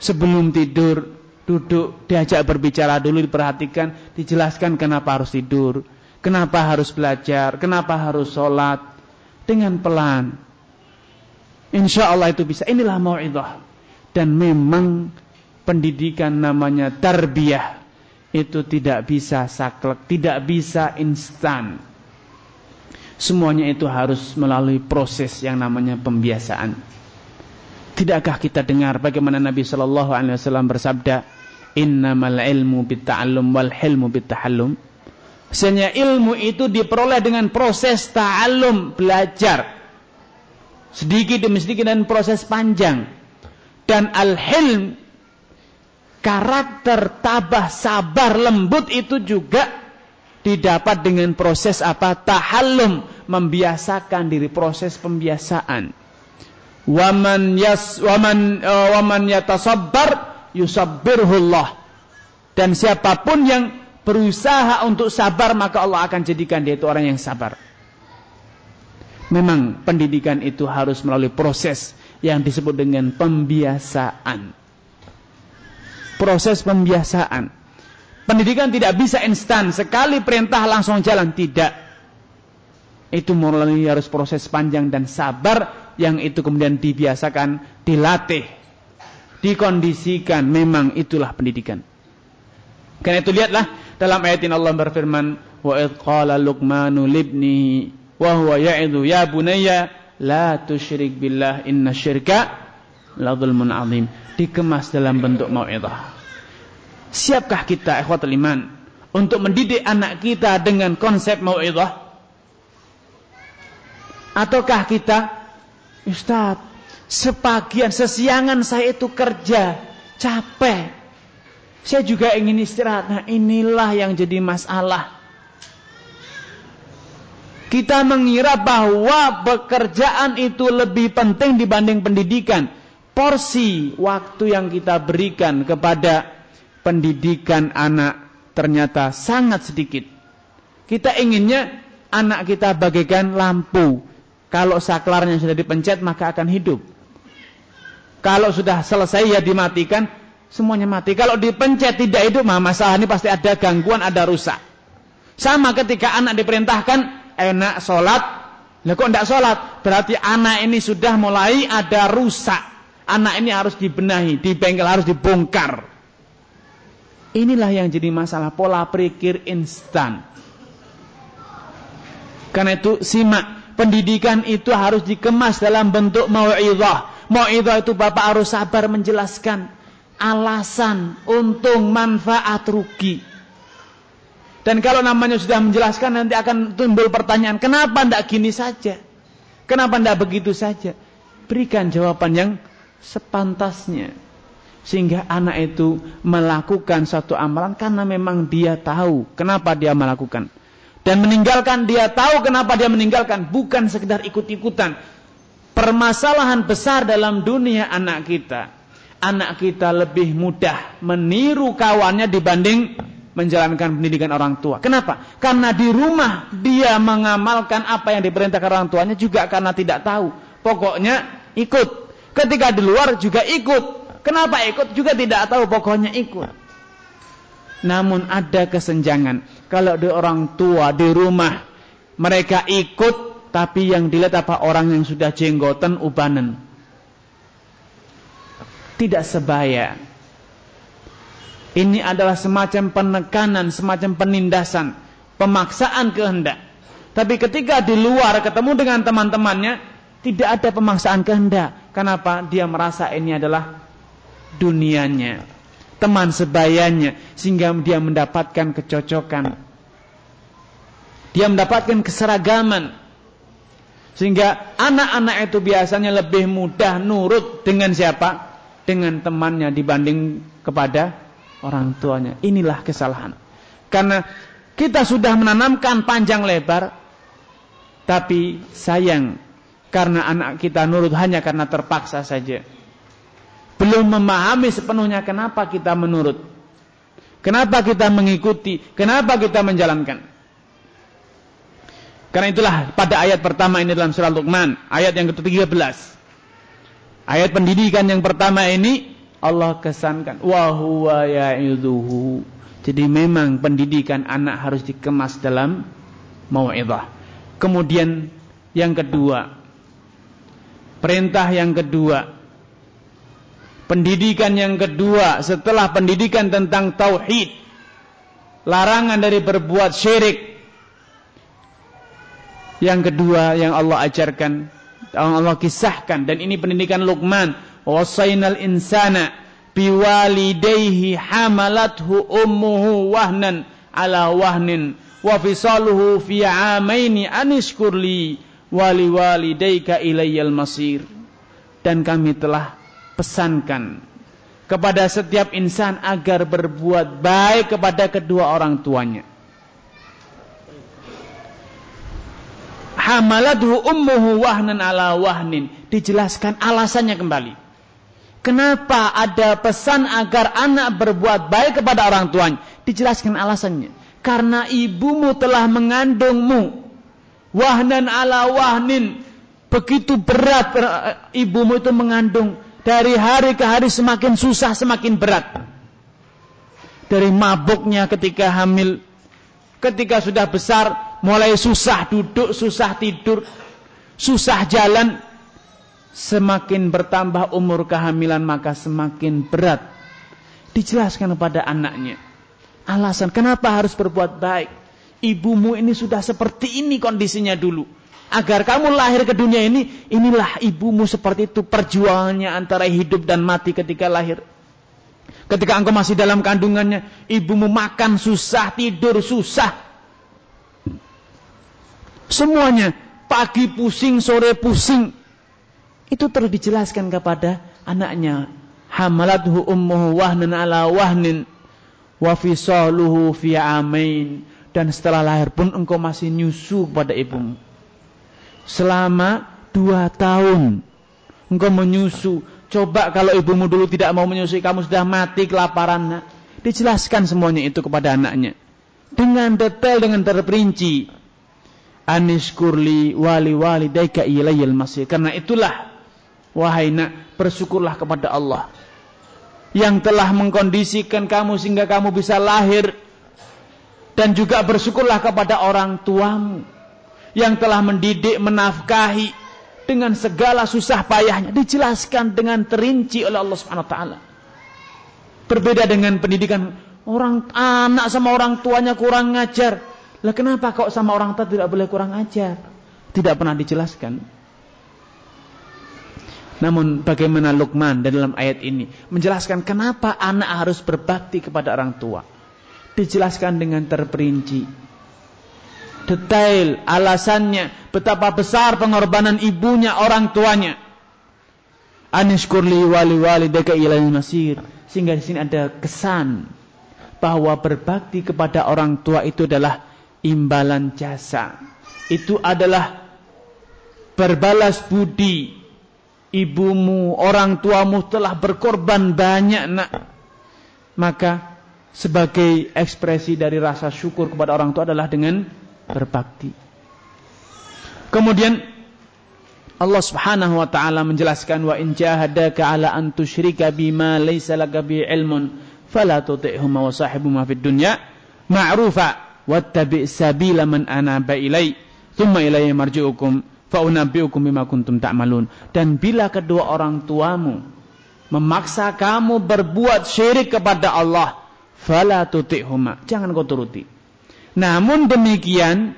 sebelum tidur, duduk diajak berbicara dulu diperhatikan, dijelaskan kenapa harus tidur, kenapa harus belajar, kenapa harus sholat dengan pelan Insya Allah itu bisa. Inilah mau'idah. Dan memang pendidikan namanya tarbiyah. Itu tidak bisa saklek, tidak bisa instan. Semuanya itu harus melalui proses yang namanya pembiasaan. Tidakkah kita dengar bagaimana Nabi Shallallahu Alaihi Wasallam bersabda, Innamal ilmu bitta'allum wal hilmu bitta'allum. Sehingga ilmu itu diperoleh dengan proses ta'allum, belajar. Sedikit demi sedikit dan proses panjang. Dan al-hilm, karakter tabah, sabar, lembut itu juga didapat dengan proses apa? Tahallum, membiasakan diri, proses pembiasaan. Waman yas waman uh, waman yatasabbar yusabbirhullah. Dan siapa pun yang berusaha untuk sabar maka Allah akan jadikan dia itu orang yang sabar. Memang pendidikan itu harus melalui proses yang disebut dengan pembiasaan. Proses pembiasaan. Pendidikan tidak bisa instan, sekali perintah langsung jalan, tidak. Itu melalui harus proses panjang dan sabar yang itu kemudian dibiasakan, dilatih, dikondisikan. Memang itulah pendidikan. Karena itu lihatlah dalam ayat ini Allah berfirman, "Wa Luqmanu wa huwa ya'idu ya bunayya la tusyrik billah inna syirka la dzulmun azim. Dikemas dalam bentuk mau'izah siapkah kita ikhwatul iman untuk mendidik anak kita dengan konsep mau'izah ataukah kita Ustaz sepagian sesiangan saya itu kerja capek. Saya juga ingin istirahat. Nah inilah yang jadi masalah kita mengira bahwa pekerjaan itu lebih penting dibanding pendidikan. Porsi waktu yang kita berikan kepada pendidikan anak ternyata sangat sedikit. Kita inginnya anak kita bagaikan lampu. Kalau saklarnya sudah dipencet maka akan hidup. Kalau sudah selesai ya dimatikan, semuanya mati. Kalau dipencet tidak hidup, masalah ini pasti ada gangguan, ada rusak. Sama ketika anak diperintahkan enak sholat, lah kok tidak sholat? Berarti anak ini sudah mulai ada rusak. Anak ini harus dibenahi, dibengkel, harus dibongkar. Inilah yang jadi masalah pola pikir instan. Karena itu simak, pendidikan itu harus dikemas dalam bentuk mau'idhah. Mau'idhah itu Bapak harus sabar menjelaskan alasan, untung, manfaat, rugi. Dan kalau namanya sudah menjelaskan nanti akan timbul pertanyaan, kenapa tidak gini saja? Kenapa tidak begitu saja? Berikan jawaban yang sepantasnya. Sehingga anak itu melakukan satu amalan karena memang dia tahu kenapa dia melakukan. Dan meninggalkan dia tahu kenapa dia meninggalkan. Bukan sekedar ikut-ikutan. Permasalahan besar dalam dunia anak kita. Anak kita lebih mudah meniru kawannya dibanding menjalankan pendidikan orang tua. Kenapa? Karena di rumah dia mengamalkan apa yang diperintahkan orang tuanya juga karena tidak tahu. Pokoknya ikut. Ketika di luar juga ikut. Kenapa ikut? Juga tidak tahu pokoknya ikut. Namun ada kesenjangan. Kalau di orang tua di rumah mereka ikut tapi yang dilihat apa orang yang sudah jenggotan ubanan. Tidak sebaya ini adalah semacam penekanan, semacam penindasan, pemaksaan kehendak. Tapi ketika di luar ketemu dengan teman-temannya, tidak ada pemaksaan kehendak. Kenapa? Dia merasa ini adalah dunianya, teman sebayanya, sehingga dia mendapatkan kecocokan. Dia mendapatkan keseragaman. Sehingga anak-anak itu biasanya lebih mudah nurut dengan siapa? Dengan temannya dibanding kepada orang tuanya. Inilah kesalahan. Karena kita sudah menanamkan panjang lebar, tapi sayang karena anak kita nurut hanya karena terpaksa saja. belum memahami sepenuhnya kenapa kita menurut. Kenapa kita mengikuti, kenapa kita menjalankan. Karena itulah pada ayat pertama ini dalam surah Luqman, ayat yang ke-13. Ayat pendidikan yang pertama ini Allah kesankan wa huwa ya'idhuhu. Jadi memang pendidikan anak harus dikemas dalam mau'izah. Kemudian yang kedua, perintah yang kedua, pendidikan yang kedua setelah pendidikan tentang tauhid, larangan dari berbuat syirik. Yang kedua yang Allah ajarkan, Allah kisahkan dan ini pendidikan Luqman wasainal insana biwalidayhi hamalathu ummuhu wahnan ala wahnin. Wa fisaluhu fi amaini anishkurli wali walidayka ilayyal masir. Dan kami telah pesankan kepada setiap insan agar berbuat baik kepada kedua orang tuanya. Hamalathu ummuhu wahnan ala wahnin. Dijelaskan alasannya kembali Kenapa ada pesan agar anak berbuat baik kepada orang tuanya? Dijelaskan alasannya. Karena ibumu telah mengandungmu. Wahnan ala wahnin. Begitu berat eh, ibumu itu mengandung. Dari hari ke hari semakin susah, semakin berat. Dari mabuknya ketika hamil. Ketika sudah besar, mulai susah duduk, susah tidur. Susah jalan, Semakin bertambah umur kehamilan maka semakin berat. Dijelaskan kepada anaknya. Alasan kenapa harus berbuat baik. Ibumu ini sudah seperti ini kondisinya dulu. Agar kamu lahir ke dunia ini, inilah ibumu seperti itu perjuangannya antara hidup dan mati ketika lahir. Ketika engkau masih dalam kandungannya, ibumu makan susah, tidur susah. Semuanya, pagi pusing, sore pusing. Itu terus dijelaskan kepada anaknya. Hamalathu ummuhu wahnan ala wahnin wa fisaluhu fi amain. Dan setelah lahir pun engkau masih nyusu kepada ibumu. Selama dua tahun engkau menyusu. Coba kalau ibumu dulu tidak mau menyusui, kamu sudah mati kelaparan. Nak. Dijelaskan semuanya itu kepada anaknya. Dengan detail, dengan terperinci. Aniskurli wali wali daika ilayil masih. Karena itulah Wahai nak, bersyukurlah kepada Allah yang telah mengkondisikan kamu sehingga kamu bisa lahir dan juga bersyukurlah kepada orang tuamu yang telah mendidik, menafkahi dengan segala susah payahnya dijelaskan dengan terinci oleh Allah Subhanahu wa taala. Berbeda dengan pendidikan orang anak sama orang tuanya kurang ngajar. Lah kenapa kok sama orang tua tidak boleh kurang ajar? Tidak pernah dijelaskan. Namun bagaimana Luqman dalam ayat ini menjelaskan kenapa anak harus berbakti kepada orang tua. Dijelaskan dengan terperinci. Detail alasannya, betapa besar pengorbanan ibunya, orang tuanya. Anishkurli wali wali deka ilal masir. Sehingga di sini ada kesan bahwa berbakti kepada orang tua itu adalah imbalan jasa. Itu adalah berbalas budi ibumu, orang tuamu telah berkorban banyak nak. Maka sebagai ekspresi dari rasa syukur kepada orang tua adalah dengan berbakti. Kemudian Allah Subhanahu wa taala menjelaskan wa in jahadaka ala an tusyrika bima laysa laka bi ilmun fala tuti'huma wa sahibhuma fid dunya ma'rufa wattabi' sabila man anaba ilai thumma ilayya marji'ukum Fa'unabbi'ukum bima kuntum ta'malun. Dan bila kedua orang tuamu memaksa kamu berbuat syirik kepada Allah, fala tuti'huma. Jangan kau turuti. Namun demikian,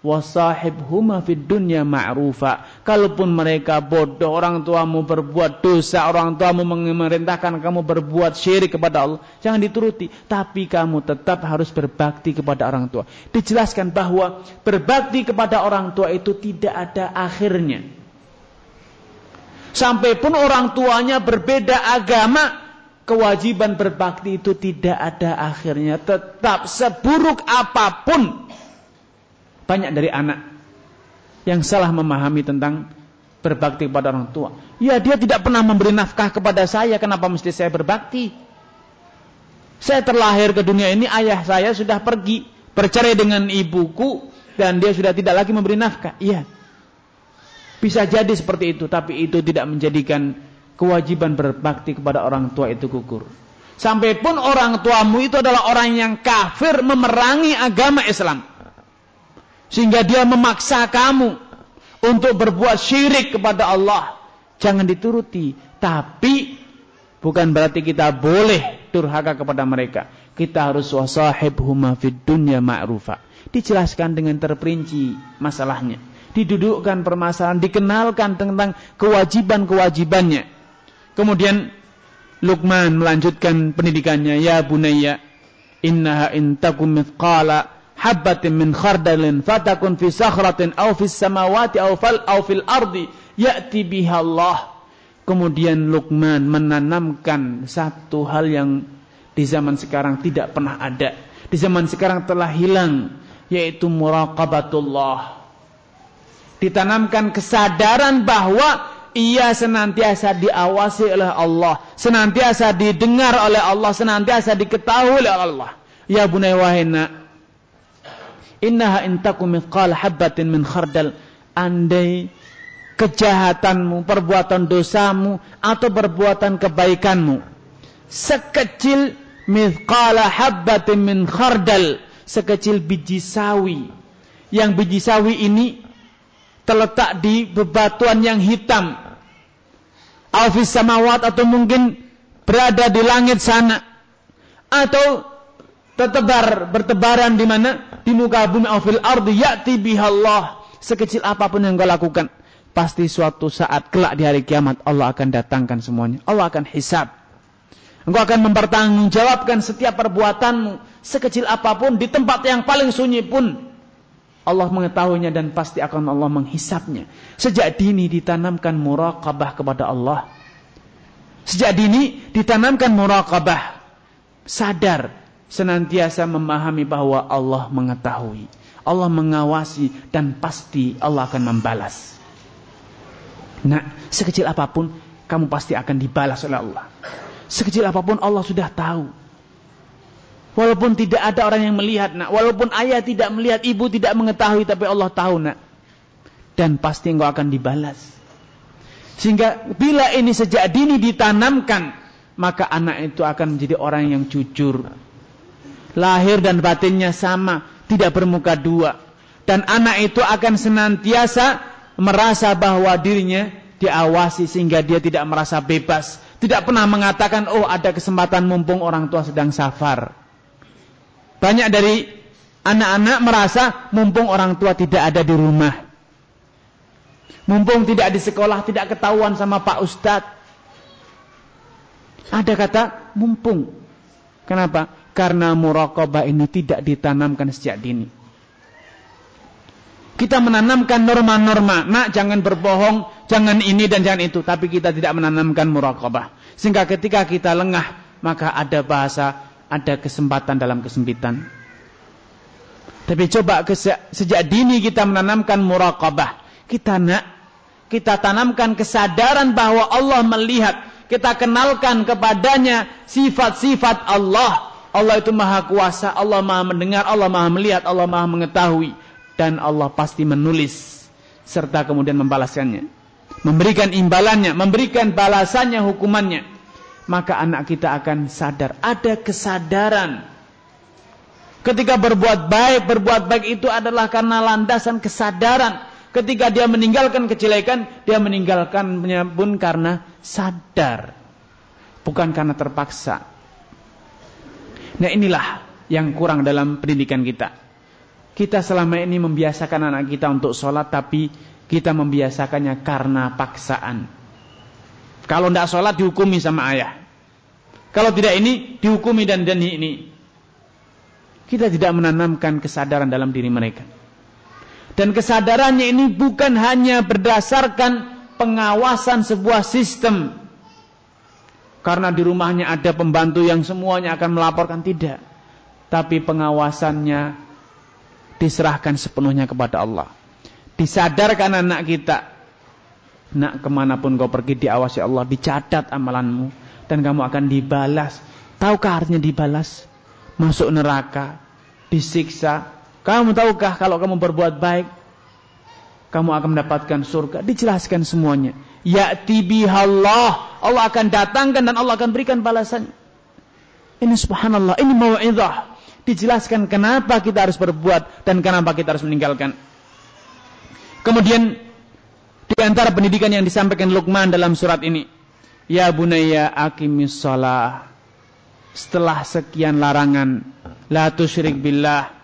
wasahibhuma fid dunya ma'rufa. Kalaupun mereka bodoh, orang tuamu berbuat dosa, orang tuamu memerintahkan kamu berbuat syirik kepada Allah, jangan dituruti, tapi kamu tetap harus berbakti kepada orang tua. Dijelaskan bahwa berbakti kepada orang tua itu tidak ada akhirnya. Sampai pun orang tuanya berbeda agama, kewajiban berbakti itu tidak ada akhirnya. Tetap seburuk apa pun banyak dari anak yang salah memahami tentang berbakti kepada orang tua. Ya dia tidak pernah memberi nafkah kepada saya, kenapa mesti saya berbakti? Saya terlahir ke dunia ini, ayah saya sudah pergi, bercerai dengan ibuku, dan dia sudah tidak lagi memberi nafkah. Iya. Bisa jadi seperti itu, tapi itu tidak menjadikan kewajiban berbakti kepada orang tua itu gugur. Sampai pun orang tuamu itu adalah orang yang kafir memerangi agama Islam. Sehingga dia memaksa kamu untuk berbuat syirik kepada Allah jangan dituruti. Tapi bukan berarti kita boleh durhaka kepada mereka. Kita harus huma fid dunya ma'rufa. Dijelaskan dengan terperinci masalahnya. Didudukkan permasalahan, dikenalkan tentang kewajiban-kewajibannya. Kemudian Luqman melanjutkan pendidikannya, ya bunayya, innaha in takum mithqala habbatin min khardalin fatakun fi sakhratin aw fis samawati aw fal aw fil ardi ya'ti bihallah. Kemudian Luqman menanamkan satu hal yang di zaman sekarang tidak pernah ada. Di zaman sekarang telah hilang. Yaitu muraqabatullah. Ditanamkan kesadaran bahwa ia senantiasa diawasi oleh Allah. Senantiasa didengar oleh Allah. Senantiasa diketahui oleh Allah. Ya bunai wahina. Innaha intakum mithqal habbatin min khardal. Andai kejahatanmu, perbuatan dosamu, atau perbuatan kebaikanmu. Sekecil mithqala habbatin min khardal, sekecil biji sawi. Yang biji sawi ini terletak di bebatuan yang hitam. Alfis samawat atau mungkin berada di langit sana. Atau tertebar, bertebaran di mana? Di muka bumi afil ardi ya'ti bihallah. Sekecil apa pun yang kau lakukan Pasti suatu saat kelak di hari kiamat Allah akan datangkan semuanya. Allah akan hisab. Engkau akan mempertanggungjawabkan setiap perbuatanmu sekecil apa pun di tempat yang paling sunyi pun Allah mengetahuinya dan pasti akan Allah menghisapnya. Sejak dini ditanamkan muraqabah kepada Allah. Sejak dini ditanamkan muraqabah. Sadar senantiasa memahami bahwa Allah mengetahui. Allah mengawasi dan pasti Allah akan membalas. Nah, sekecil apa pun kamu pasti akan dibalas oleh Allah. Sekecil apa pun Allah sudah tahu. Walaupun tidak ada orang yang melihat, nak. Walaupun ayah tidak melihat, ibu tidak mengetahui, tapi Allah tahu, nak. Dan pasti engkau akan dibalas. Sehingga bila ini sejak dini ditanamkan, maka anak itu akan menjadi orang yang jujur. Lahir dan batinnya sama, tidak bermuka dua. Dan anak itu akan senantiasa merasa bahwa dirinya diawasi sehingga dia tidak merasa bebas. Tidak pernah mengatakan, oh ada kesempatan mumpung orang tua sedang safar. Banyak dari anak-anak merasa mumpung orang tua tidak ada di rumah. Mumpung tidak di sekolah, tidak ketahuan sama Pak Ustadz. Ada kata mumpung. Kenapa? Karena muraqabah ini tidak ditanamkan sejak dini. Kita menanamkan norma-norma. Nak, jangan berbohong, jangan ini dan jangan itu. Tapi kita tidak menanamkan muraqabah. Sehingga ketika kita lengah, maka ada bahasa, ada kesempatan dalam kesempitan. Tapi coba sejak dini kita menanamkan muraqabah. Kita nak, kita tanamkan kesadaran bahwa Allah melihat. Kita kenalkan kepadanya sifat-sifat Allah. Allah itu maha kuasa, Allah maha mendengar, Allah maha melihat, Allah maha mengetahui dan Allah pasti menulis serta kemudian membalaskannya. Memberikan imbalannya, memberikan balasannya, hukumannya. Maka anak kita akan sadar, ada kesadaran. Ketika berbuat baik, berbuat baik itu adalah karena landasan kesadaran. Ketika dia meninggalkan kejelekan, dia meninggalkannya pun karena sadar. Bukan karena terpaksa. Nah inilah yang kurang dalam pendidikan kita. Kita selama ini membiasakan anak kita untuk sholat tapi kita membiasakannya karena paksaan. Kalau tidak sholat dihukumi sama ayah. Kalau tidak ini dihukumi dan dan ini. Kita tidak menanamkan kesadaran dalam diri mereka. Dan kesadarannya ini bukan hanya berdasarkan pengawasan sebuah sistem. Karena di rumahnya ada pembantu yang semuanya akan melaporkan tidak. Tapi pengawasannya diserahkan sepenuhnya kepada Allah. Disadarkan anak kita Nak ke mana pun kau pergi diawasi Allah, dicatat amalanmu. Dan kamu akan dibalas. Tahukah artinya dibalas? Masuk neraka, disiksa. Kamu tahukah kalau kamu berbuat baik, kamu akan mendapatkan surga. Dijelaskan semuanya. Ya'ti bihallah. Allah akan datangkan dan Allah akan berikan balasan. Ini subhanallah, ini mau'izah. Dijelaskan kenapa kita harus berbuat dan kenapa kita harus meninggalkan. Kemudian di antara pendidikan yang disampaikan Luqman dalam surat ini, ya bunayya aqimis shalah. Setelah sekian larangan, la tusyrik billah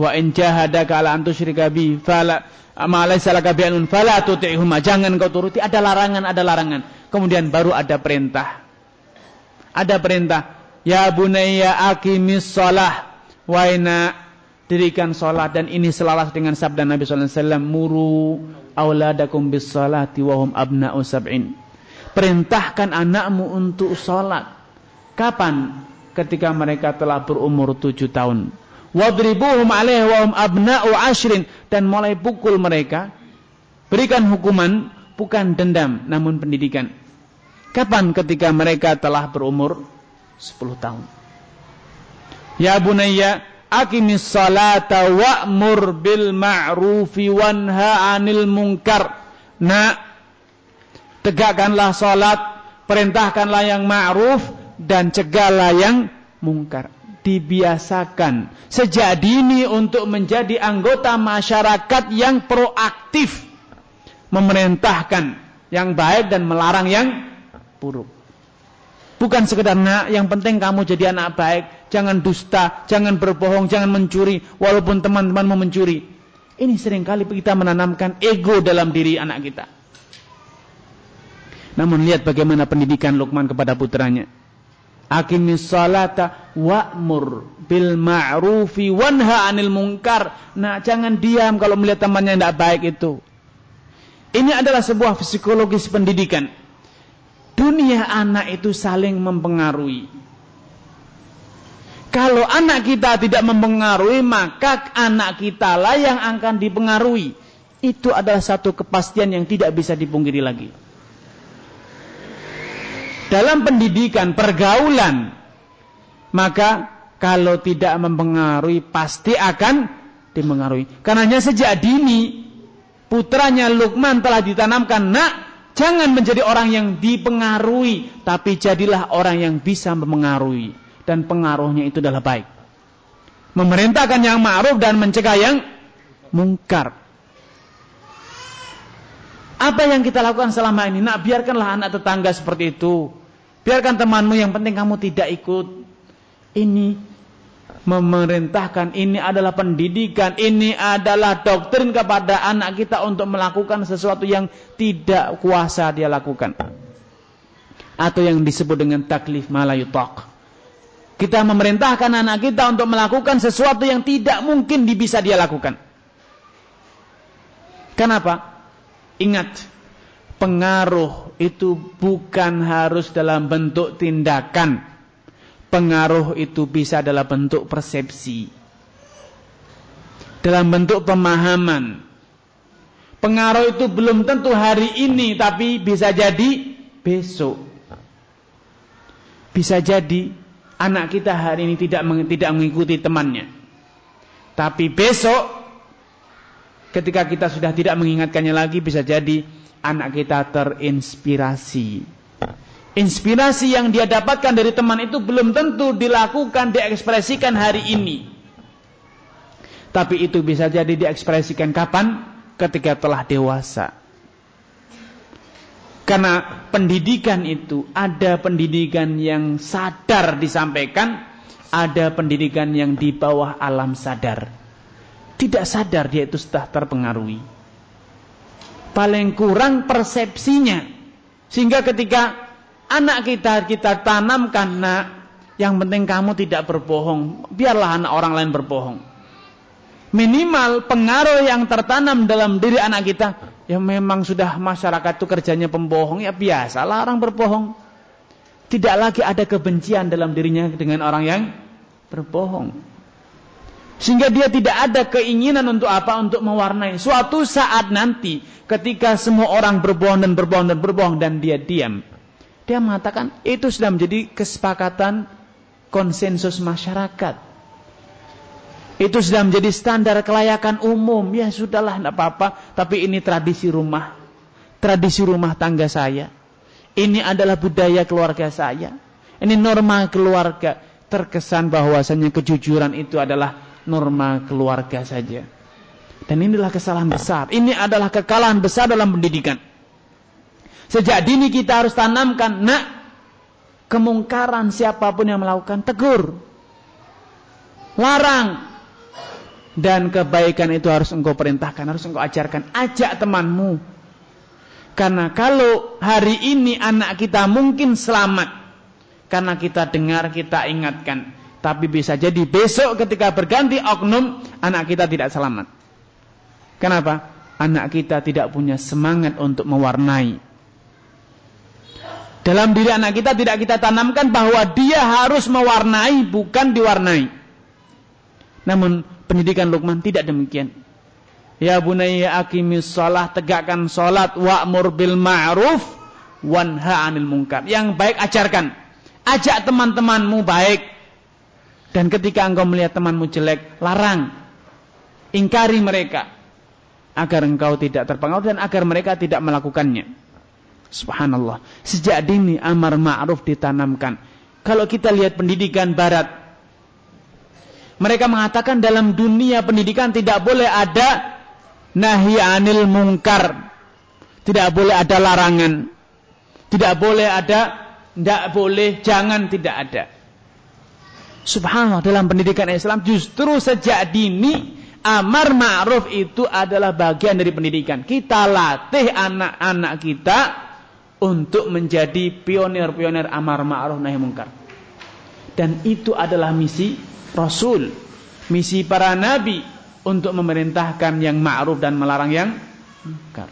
wa in jahadaka ala an tusyrika fala ma laysa laka bi'ilmun fala tuti'huma. Jangan kau turuti, ada larangan, ada larangan. Kemudian baru ada perintah. Ada perintah, ya bunayya aqimis shalah Waina dirikan salat dan ini selaras dengan sabda Nabi sallallahu alaihi wasallam muru auladakum bis salati wa hum abna'u sab'in. Perintahkan anakmu untuk salat. Kapan? Ketika mereka telah berumur tujuh tahun. Wadribuhum alaihi wa hum abna'u ashrin dan mulai pukul mereka. Berikan hukuman bukan dendam namun pendidikan. Kapan ketika mereka telah berumur 10 tahun. Ya bunayya aqimis salata wa'mur bil ma'rufi wanha 'anil munkar. Nak tegakkanlah salat, perintahkanlah yang ma'ruf dan cegahlah yang mungkar. Dibiasakan sejak dini untuk menjadi anggota masyarakat yang proaktif memerintahkan yang baik dan melarang yang buruk. Bukan sekedar nak, yang penting kamu jadi anak baik, jangan dusta, jangan berbohong, jangan mencuri, walaupun teman-teman mau mencuri. Ini sering kali kita menanamkan ego dalam diri anak kita. Namun lihat bagaimana pendidikan Luqman kepada putranya. Aqimis salata wa'mur bil ma'rufi wanha 'anil munkar. Nah, jangan diam kalau melihat temannya tidak baik itu. Ini adalah sebuah psikologis pendidikan dunia anak itu saling mempengaruhi. Kalau anak kita tidak mempengaruhi, maka anak kita lah yang akan dipengaruhi. Itu adalah satu kepastian yang tidak bisa dipungkiri lagi. Dalam pendidikan, pergaulan, maka kalau tidak mempengaruhi, pasti akan dipengaruhi. Karenanya sejak dini, putranya Lukman telah ditanamkan, nak, Jangan menjadi orang yang dipengaruhi, tapi jadilah orang yang bisa mempengaruhi. Dan pengaruhnya itu adalah baik. Memerintahkan yang ma'ruf dan mencegah yang mungkar. Apa yang kita lakukan selama ini? Nak biarkanlah anak tetangga seperti itu. Biarkan temanmu yang penting kamu tidak ikut. Ini memerintahkan ini adalah pendidikan, ini adalah doktrin kepada anak kita untuk melakukan sesuatu yang tidak kuasa dia lakukan. Atau yang disebut dengan taklif malayutak. Kita memerintahkan anak kita untuk melakukan sesuatu yang tidak mungkin bisa dia lakukan. Kenapa? Ingat, pengaruh itu bukan harus dalam bentuk tindakan pengaruh itu bisa dalam bentuk persepsi. Dalam bentuk pemahaman. Pengaruh itu belum tentu hari ini tapi bisa jadi besok. Bisa jadi anak kita hari ini tidak tidak mengikuti temannya. Tapi besok ketika kita sudah tidak mengingatkannya lagi bisa jadi anak kita terinspirasi Inspirasi yang dia dapatkan dari teman itu belum tentu dilakukan, diekspresikan hari ini. Tapi itu bisa jadi diekspresikan kapan? Ketika telah dewasa. Karena pendidikan itu ada pendidikan yang sadar disampaikan, ada pendidikan yang di bawah alam sadar. Tidak sadar dia itu sudah terpengaruhi. Paling kurang persepsinya. Sehingga ketika Anak kita kita tanamkan nak, yang penting kamu tidak berbohong. Biarlah anak orang lain berbohong. Minimal pengaruh yang tertanam dalam diri anak kita, ya memang sudah masyarakat itu kerjanya pembohong, ya biasalah orang berbohong. Tidak lagi ada kebencian dalam dirinya dengan orang yang berbohong. Sehingga dia tidak ada keinginan untuk apa? Untuk mewarnai. Suatu saat nanti, ketika semua orang berbohong dan berbohong dan berbohong dan dia diam. Dia mengatakan itu sudah menjadi kesepakatan konsensus masyarakat. Itu sudah menjadi standar kelayakan umum. Ya sudahlah, tidak apa-apa. Tapi ini tradisi rumah. Tradisi rumah tangga saya. Ini adalah budaya keluarga saya. Ini norma keluarga. Terkesan bahwasanya kejujuran itu adalah norma keluarga saja. Dan inilah kesalahan besar. Ini adalah kekalahan besar dalam pendidikan. Sejak dini kita harus tanamkan, nak, kemungkaran siapa pun yang melakukan, tegur. Larang. Dan kebaikan itu harus engkau perintahkan, harus engkau ajarkan. Ajak temanmu. Karena kalau hari ini anak kita mungkin selamat. Karena kita dengar, kita ingatkan. Tapi bisa jadi besok ketika berganti oknum, anak kita tidak selamat. Kenapa? Anak kita tidak punya semangat untuk mewarnai dalam diri anak kita tidak kita tanamkan bahwa dia harus mewarnai bukan diwarnai. Namun pendidikan Luqman tidak demikian. Ya bunayya aqimis shalah tegakkan salat wa'mur bil ma'ruf wanha 'anil munkar. Yang baik ajarkan. Ajak teman-temanmu baik. Dan ketika engkau melihat temanmu jelek, larang. Ingkari mereka agar engkau tidak terpengaruh dan agar mereka tidak melakukannya. Subhanallah. Sejak dini amar ma'ruf ditanamkan. Kalau kita lihat pendidikan barat. Mereka mengatakan dalam dunia pendidikan tidak boleh ada nahi anil mungkar. Tidak boleh ada larangan. Tidak boleh ada, tidak boleh, jangan, tidak ada. Subhanallah dalam pendidikan Islam justru sejak dini amar ma'ruf itu adalah bagian dari pendidikan. Kita latih anak-anak kita untuk menjadi pionir-pionir amar ma'ruf nahi mungkar. Dan itu adalah misi Rasul, misi para nabi untuk memerintahkan yang ma'ruf dan melarang yang mungkar.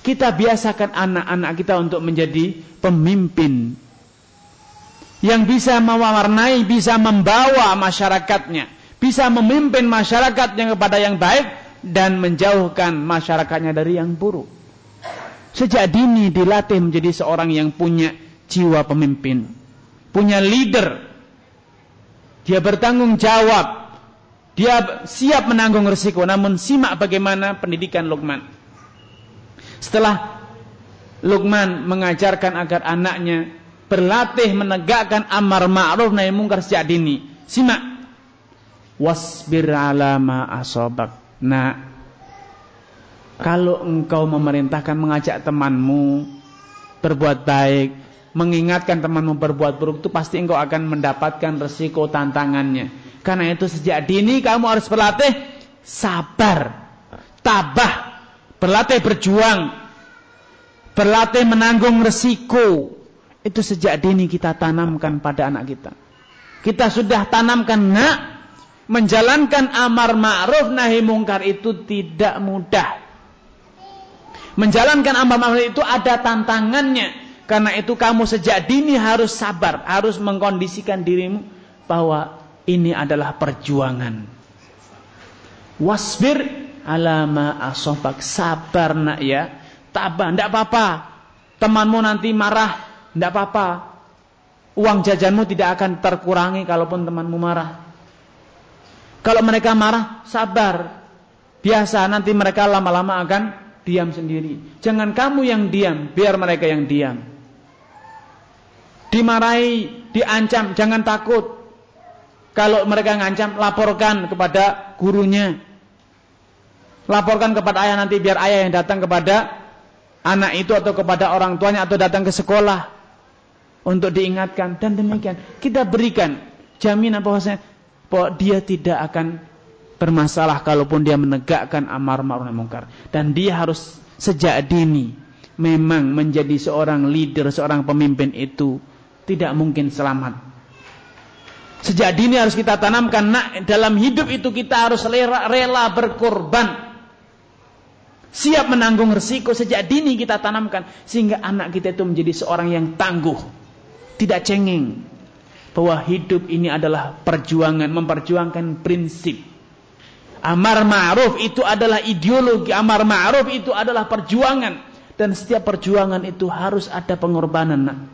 Kita biasakan anak-anak kita untuk menjadi pemimpin yang bisa mewarnai, bisa membawa masyarakatnya, bisa memimpin masyarakat yang kepada yang baik dan menjauhkan masyarakatnya dari yang buruk. Sejak dini dilatih menjadi seorang yang punya jiwa pemimpin. Punya leader. Dia bertanggung jawab. Dia siap menanggung risiko. Namun simak bagaimana pendidikan Luqman. Setelah Luqman mengajarkan agar anaknya berlatih menegakkan amar ma'ruf nahi mungkar sejak dini. Simak. Wasbir ala ma asobak. Nah, kalau engkau memerintahkan mengajak temanmu berbuat baik, mengingatkan temanmu berbuat buruk itu pasti engkau akan mendapatkan resiko tantangannya. Karena itu sejak dini kamu harus berlatih sabar, tabah, berlatih berjuang, berlatih menanggung resiko. Itu sejak dini kita tanamkan pada anak kita. Kita sudah tanamkan nak menjalankan amar ma'ruf nahi mungkar itu tidak mudah. Menjalankan amar ma'ruf itu ada tantangannya. Karena itu kamu sejak dini harus sabar, harus mengkondisikan dirimu bahwa ini adalah perjuangan. Wasbir alama asobak. Sabar nak ya. Tabah, tidak apa-apa. Temanmu nanti marah, tidak apa-apa. Uang jajanmu tidak akan terkurangi kalaupun temanmu marah. Kalau mereka marah, sabar. Biasa nanti mereka lama-lama akan diam sendiri. Jangan kamu yang diam, biar mereka yang diam. Dimarahi, diancam, jangan takut. Kalau mereka ngancam, laporkan kepada gurunya. Laporkan kepada ayah nanti biar ayah yang datang kepada anak itu atau kepada orang tuanya atau datang ke sekolah untuk diingatkan dan demikian kita berikan jaminan bahwasanya bahwa dia tidak akan bermasalah kalaupun dia menegakkan amar ma'ruf nahi munkar dan dia harus sejak dini memang menjadi seorang leader, seorang pemimpin itu tidak mungkin selamat. Sejak dini harus kita tanamkan nak dalam hidup itu kita harus rela, rela berkorban. Siap menanggung resiko sejak dini kita tanamkan sehingga anak kita itu menjadi seorang yang tangguh, tidak cengeng. Bahwa hidup ini adalah perjuangan, memperjuangkan prinsip Amar ma'ruf itu adalah ideologi, amar ma'ruf itu adalah perjuangan dan setiap perjuangan itu harus ada pengorbanan.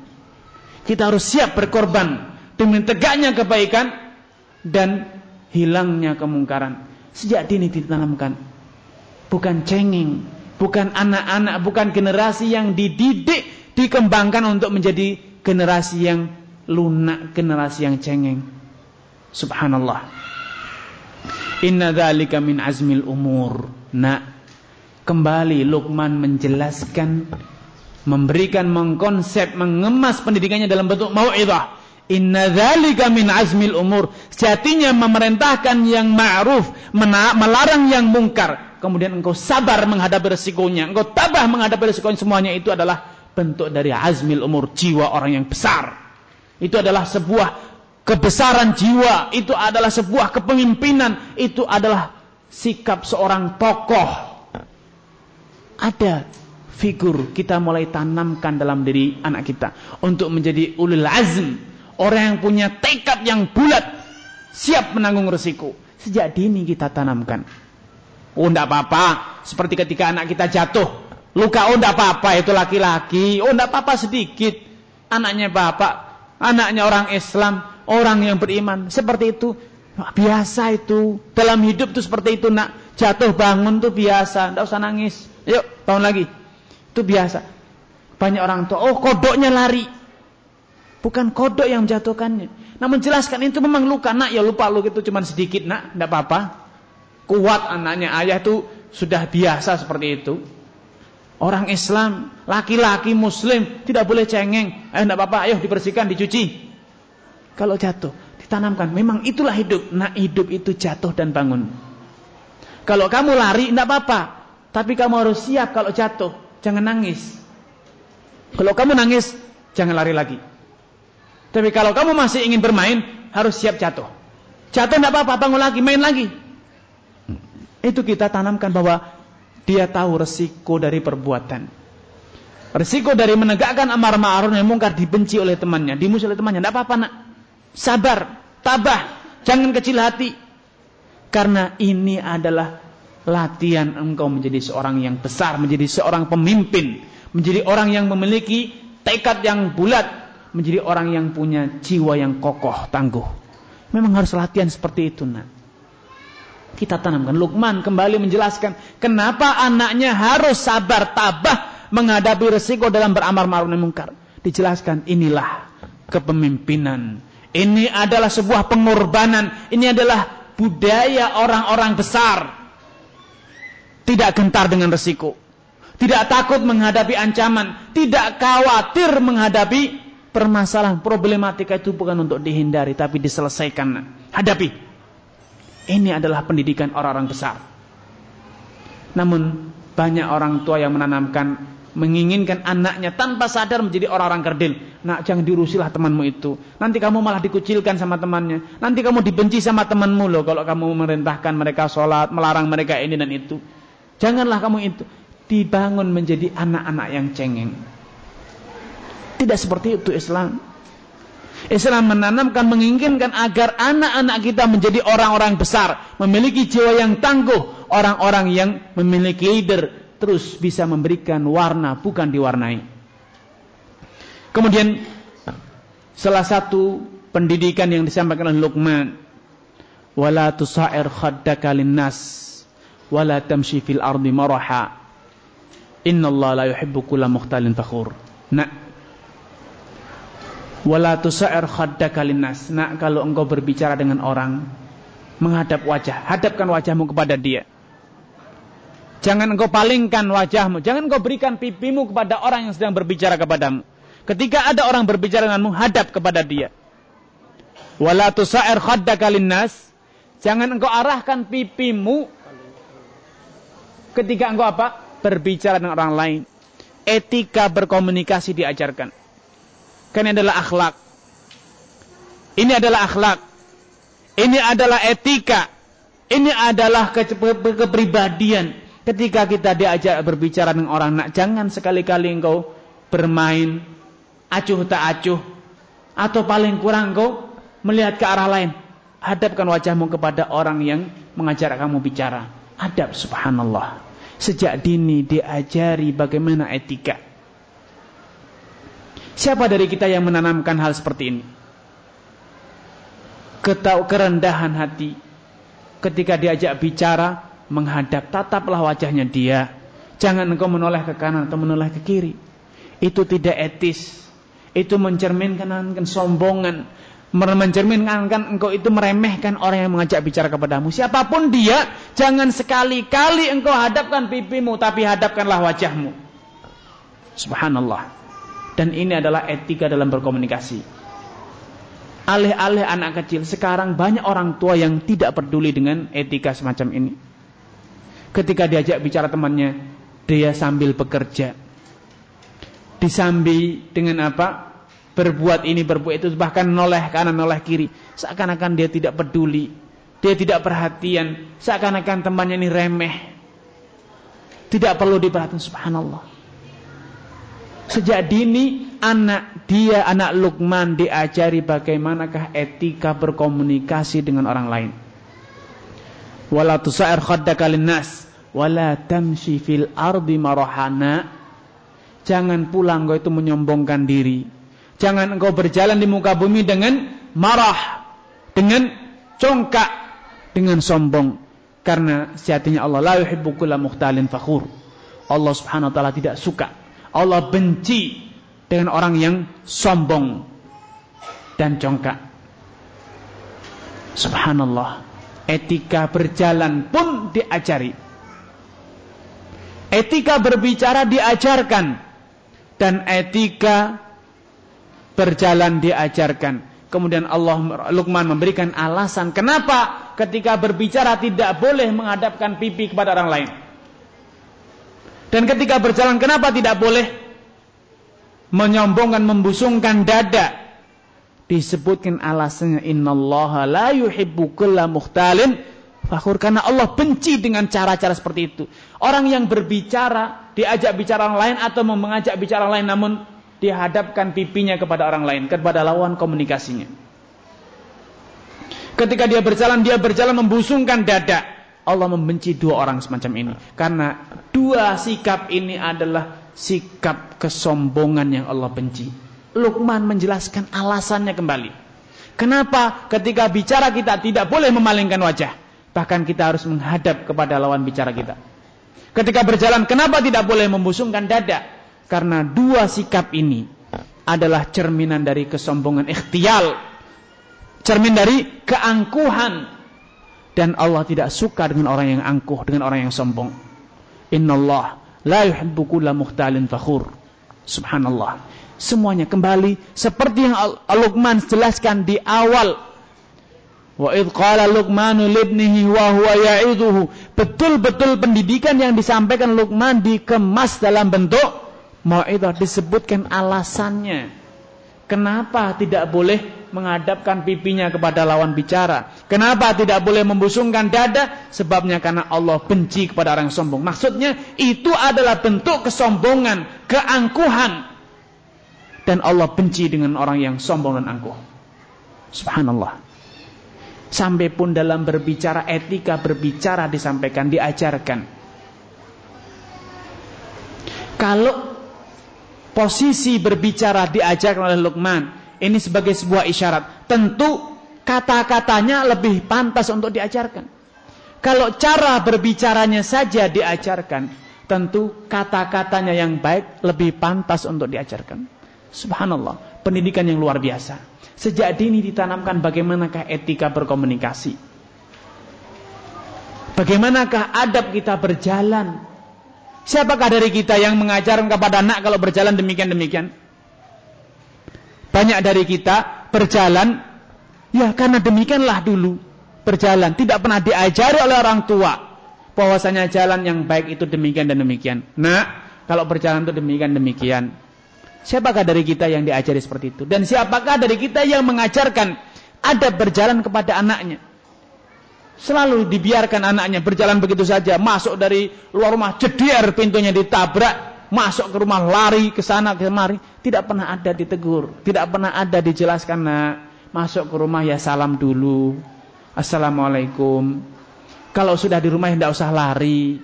Kita harus siap berkorban demi tegaknya kebaikan dan hilangnya kemungkaran. Sejak dini ditanamkan. Bukan cengeng, bukan anak-anak, bukan generasi yang dididik, dikembangkan untuk menjadi generasi yang lunak, generasi yang cengeng. Subhanallah. Inna dzalika min azmil umur. Nah, kembali Luqman menjelaskan memberikan mengkonsep mengemas pendidikannya dalam bentuk mau'izah. Inna dzalika min azmil umur. Sejatinya memerintahkan yang ma'ruf, melarang yang mungkar. Kemudian engkau sabar menghadapi resikonya, engkau tabah menghadapi resikonya semuanya itu adalah bentuk dari azmil umur, jiwa orang yang besar. Itu adalah sebuah kebesaran jiwa, itu adalah sebuah kepemimpinan, itu adalah sikap seorang tokoh. Ada figur kita mulai tanamkan dalam diri anak kita untuk menjadi ulil azm, orang yang punya tekad yang bulat, siap menanggung resiko. Sejak dini kita tanamkan. Oh, enggak apa-apa. Seperti ketika anak kita jatuh, luka, oh, enggak apa-apa, itu laki-laki. Oh, enggak apa-apa sedikit. Anaknya bapak, anaknya orang Islam, orang yang beriman seperti itu. Biasa itu. Dalam hidup itu seperti itu nak. Jatuh bangun tuh biasa. Tidak usah nangis. Yuk tahun lagi. Itu biasa. Banyak orang tua oh kodoknya lari. Bukan kodok yang menjatuhkannya. Nah menjelaskan itu memang luka. Nak ya lupa lu itu cuma sedikit nak. Tidak apa-apa. Kuat anaknya. Ayah itu sudah biasa seperti itu orang Islam laki-laki muslim tidak boleh cengeng eh tidak apa-apa ayo dibersihkan dicuci kalau jatuh, ditanamkan. Memang itulah hidup. Nah hidup itu jatuh dan bangun. Kalau kamu lari, tidak apa-apa. Tapi kamu harus siap kalau jatuh. Jangan nangis. Kalau kamu nangis, jangan lari lagi. Tapi kalau kamu masih ingin bermain, harus siap jatuh. Jatuh tidak apa-apa, bangun lagi, main lagi. Itu kita tanamkan bahwa dia tahu resiko dari perbuatan. Resiko dari menegakkan amar ma'ruf yang mungkar dibenci oleh temannya, dimusuhi oleh temannya. Tidak apa-apa nak sabar, tabah, jangan kecil hati. Karena ini adalah latihan engkau menjadi seorang yang besar, menjadi seorang pemimpin, menjadi orang yang memiliki tekad yang bulat, menjadi orang yang punya jiwa yang kokoh, tangguh. Memang harus latihan seperti itu, nak. Kita tanamkan. Lukman kembali menjelaskan kenapa anaknya harus sabar, tabah menghadapi resiko dalam beramal ma'ruf nahi mungkar. Dijelaskan inilah kepemimpinan ini adalah sebuah pengorbanan. Ini adalah budaya orang-orang besar. Tidak gentar dengan resiko. Tidak takut menghadapi ancaman. Tidak khawatir menghadapi permasalahan. Problematika itu bukan untuk dihindari. Tapi diselesaikan. Hadapi. Ini adalah pendidikan orang-orang besar. Namun banyak orang tua yang menanamkan menginginkan anaknya tanpa sadar menjadi orang-orang kerdil. Nak jangan diurusilah temanmu itu. Nanti kamu malah dikucilkan sama temannya. Nanti kamu dibenci sama temanmu loh kalau kamu memerintahkan mereka sholat, melarang mereka ini dan itu. Janganlah kamu itu dibangun menjadi anak-anak yang cengeng. Tidak seperti itu Islam. Islam menanamkan menginginkan agar anak-anak kita menjadi orang-orang besar, memiliki jiwa yang tangguh, orang-orang yang memiliki leader, terus bisa memberikan warna bukan diwarnai. Kemudian salah satu pendidikan yang disampaikan oleh Luqman wala tusair khaddaka linnas wala tamshi fil ardi maraha innallaha la yuhibbu kulla mukhtalin fakhur. Nah, wala tusair khaddaka linnas. Nah, kalau engkau berbicara dengan orang menghadap wajah, hadapkan wajahmu kepada dia Jangan engkau palingkan wajahmu. Jangan engkau berikan pipimu kepada orang yang sedang berbicara kepadamu. Ketika ada orang berbicara denganmu, hadap kepada dia. Wala tusair khaddaka linnas. Jangan engkau arahkan pipimu ketika engkau apa? Berbicara dengan orang lain. Etika berkomunikasi diajarkan. Karena ini adalah akhlak. Ini adalah akhlak. Ini adalah etika. Ini adalah kepribadian Ketika kita diajak berbicara dengan orang nak, jangan sekali-kali engkau bermain acuh tak acuh atau paling kurang engkau melihat ke arah lain. Hadapkan wajahmu kepada orang yang mengajar kamu bicara. Adab subhanallah. Sejak dini diajari bagaimana etika. Siapa dari kita yang menanamkan hal seperti ini? Ketau kerendahan hati. Ketika diajak bicara, menghadap, tataplah wajahnya dia. Jangan engkau menoleh ke kanan atau menoleh ke kiri. Itu tidak etis. Itu mencerminkan kesombongan. Mencerminkan engkau itu meremehkan orang yang mengajak bicara kepadamu. Siapa pun dia, jangan sekali-kali engkau hadapkan pipimu, tapi hadapkanlah wajahmu. Subhanallah. Dan ini adalah etika dalam berkomunikasi. Alih-alih anak kecil, sekarang banyak orang tua yang tidak peduli dengan etika semacam ini. Ketika diajak bicara temannya, dia sambil bekerja. Disambi dengan apa? Berbuat ini, berbuat itu, bahkan noleh kanan, noleh kiri. Seakan-akan dia tidak peduli. Dia tidak perhatian. Seakan-akan temannya ini remeh. Tidak perlu diperhatikan, subhanallah. Sejak dini anak dia, anak Lukman diajari bagaimanakah etika berkomunikasi dengan orang lain. Wala tusair khaddaka linnas wala tamshi fil ardi marahana. Jangan pulang engkau itu menyombongkan diri. Jangan engkau berjalan di muka bumi dengan marah, dengan congkak, dengan sombong. Karena sejatinya Allah la yuhibbu kulla mukhtalin fakhur. Allah Subhanahu wa taala tidak suka Allah benci dengan orang yang sombong dan congkak. Subhanallah. Etika berjalan pun diajari. Etika berbicara diajarkan. Dan etika berjalan diajarkan. Kemudian Allah Luqman memberikan alasan kenapa ketika berbicara tidak boleh menghadapkan pipi kepada orang lain. Dan ketika berjalan kenapa tidak boleh menyombongkan, membusungkan dada? Disebutkan alasannya innallaha la yuhibbu kulla mukhtalin fakhur karena Allah benci dengan cara-cara seperti itu. Orang yang berbicara diajak bicara orang lain atau mengajak bicara orang lain namun dihadapkan pipinya kepada orang lain, kepada lawan komunikasinya. Ketika dia berjalan, dia berjalan membusungkan dada. Allah membenci dua orang semacam ini. Karena dua sikap ini adalah sikap kesombongan yang Allah benci. Luqman menjelaskan alasannya kembali. Kenapa ketika bicara kita tidak boleh memalingkan wajah. Bahkan kita harus menghadap kepada lawan bicara kita. Ketika berjalan kenapa tidak boleh membusungkan dada. Karena dua sikap ini adalah cerminan dari kesombongan ikhtial. Cermin dari keangkuhan dan Allah tidak suka dengan orang yang angkuh, dengan orang yang sombong. Innallah la yuhibbu kulla mukhtalin fakhur. Subhanallah. Semuanya kembali seperti yang Al-Luqman jelaskan di awal. Wa idh qala Luqmanu libnihi wa huwa ya'idhuhu. Betul-betul pendidikan yang disampaikan Luqman dikemas dalam bentuk mau'idhah disebutkan alasannya. Kenapa tidak boleh menghadapkan pipinya kepada lawan bicara. Kenapa tidak boleh membusungkan dada? Sebabnya karena Allah benci kepada orang sombong. Maksudnya itu adalah bentuk kesombongan, keangkuhan. Dan Allah benci dengan orang yang sombong dan angkuh. Subhanallah. Sampai pun dalam berbicara etika berbicara disampaikan, diajarkan. Kalau posisi berbicara diajarkan oleh Luqman, ini sebagai sebuah isyarat. Tentu kata-katanya lebih pantas untuk diajarkan. Kalau cara berbicaranya saja diajarkan, tentu kata-katanya yang baik lebih pantas untuk diajarkan. Subhanallah, pendidikan yang luar biasa. Sejak dini ditanamkan bagaimanakah etika berkomunikasi. Bagaimanakah adab kita berjalan. Siapakah dari kita yang mengajarkan kepada anak kalau berjalan demikian-demikian? Banyak dari kita berjalan, ya karena demikianlah dulu berjalan. Tidak pernah diajari oleh orang tua bahwasanya jalan yang baik itu demikian dan demikian. Nah, kalau berjalan itu demikian demikian. Siapakah dari kita yang diajari seperti itu? Dan siapakah dari kita yang mengajarkan ada berjalan kepada anaknya? Selalu dibiarkan anaknya berjalan begitu saja, masuk dari luar rumah, jedier pintunya ditabrak, masuk ke rumah lari ke sana kemari tidak pernah ada ditegur tidak pernah ada dijelaskan nak masuk ke rumah ya salam dulu assalamualaikum Kalau sudah di rumah tidak usah lari.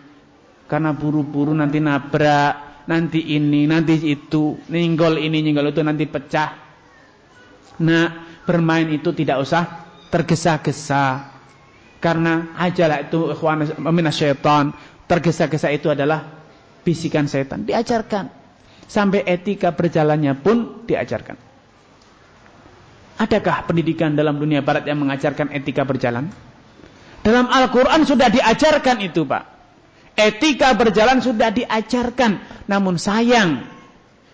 Karena buru-buru nanti nabrak, nanti ini, nanti itu, ninggol ini, ninggol itu nanti pecah. Nah, bermain itu tidak usah tergesa-gesa. Karena ajalah itu ikhwan syaitan. Tergesa-gesa itu adalah bisikan setan. Diajarkan. Sampai etika berjalannya pun diajarkan. Adakah pendidikan dalam dunia barat yang mengajarkan etika berjalan? Dalam Al-Quran sudah diajarkan itu Pak. Etika berjalan sudah diajarkan. Namun sayang,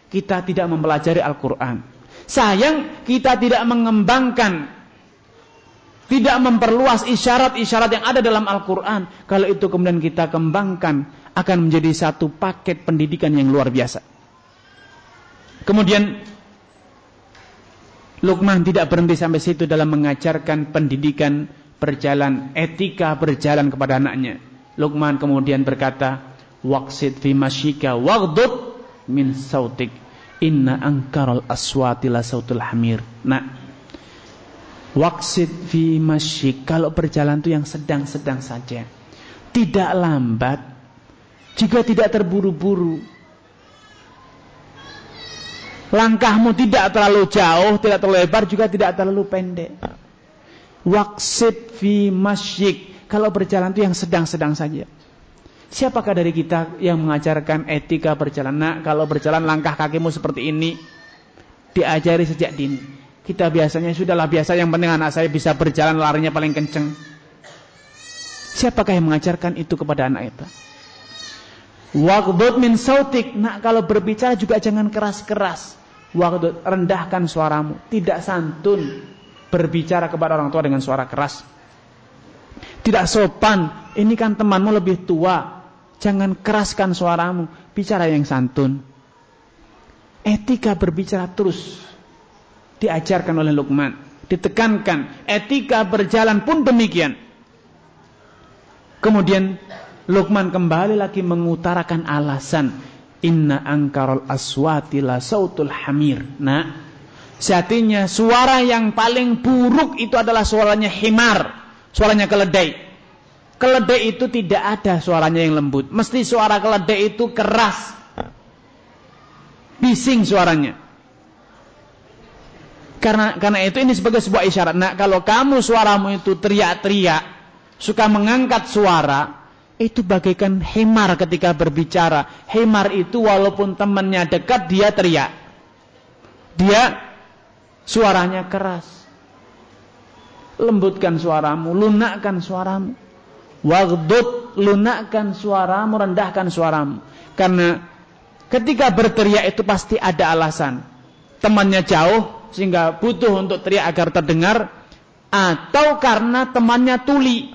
kita tidak mempelajari Al-Quran. Sayang, kita tidak mengembangkan. Tidak memperluas isyarat-isyarat yang ada dalam Al-Quran. Kalau itu kemudian kita kembangkan, akan menjadi satu paket pendidikan yang luar biasa. Kemudian, Lukman tidak berhenti sampai situ dalam mengajarkan pendidikan berjalan, etika berjalan kepada anaknya. Luqman kemudian berkata, "Waqsid fi masyika waghdud min sautik. Inna angkarul aswati la sautul hamir." Nah, waqsid fi masyik kalau berjalan itu yang sedang-sedang saja. Tidak lambat, juga tidak terburu-buru. Langkahmu tidak terlalu jauh, tidak terlalu lebar, juga tidak terlalu pendek. Waksid fi masyik. Kalau berjalan itu yang sedang-sedang saja. Siapakah dari kita yang mengajarkan etika berjalan? Nah, kalau berjalan langkah kakimu seperti ini, diajari sejak dini. Kita biasanya sudahlah biasa yang penting anak saya bisa berjalan larinya paling kenceng. Siapakah yang mengajarkan itu kepada anak itu? Waqdud min sautik. Nah, kalau berbicara juga jangan keras-keras. Waqdud, rendahkan suaramu, tidak santun berbicara kepada orang tua dengan suara keras. Tidak sopan. Ini kan temanmu lebih tua. Jangan keraskan suaramu. Bicara yang santun. Etika berbicara terus. Diajarkan oleh Luqman. Ditekankan. Etika berjalan pun demikian. Kemudian Luqman kembali lagi mengutarakan alasan. Inna angkarol aswati la sautul hamir. Nah, Sejatinya suara yang paling buruk itu adalah suaranya himar, suaranya keledai. Keledai itu tidak ada suaranya yang lembut. Mesti suara keledai itu keras. Bising suaranya. Karena karena itu ini sebagai sebuah isyarat. Nah, kalau kamu suaramu itu teriak-teriak, suka mengangkat suara, itu bagaikan himar ketika berbicara. Himar itu walaupun temannya dekat dia teriak. Dia Suaranya keras. Lembutkan suaramu, lunakkan suaramu. Wagdud, lunakkan suaramu, rendahkan suaramu. Karena ketika berteriak itu pasti ada alasan. Temannya jauh sehingga butuh untuk teriak agar terdengar atau karena temannya tuli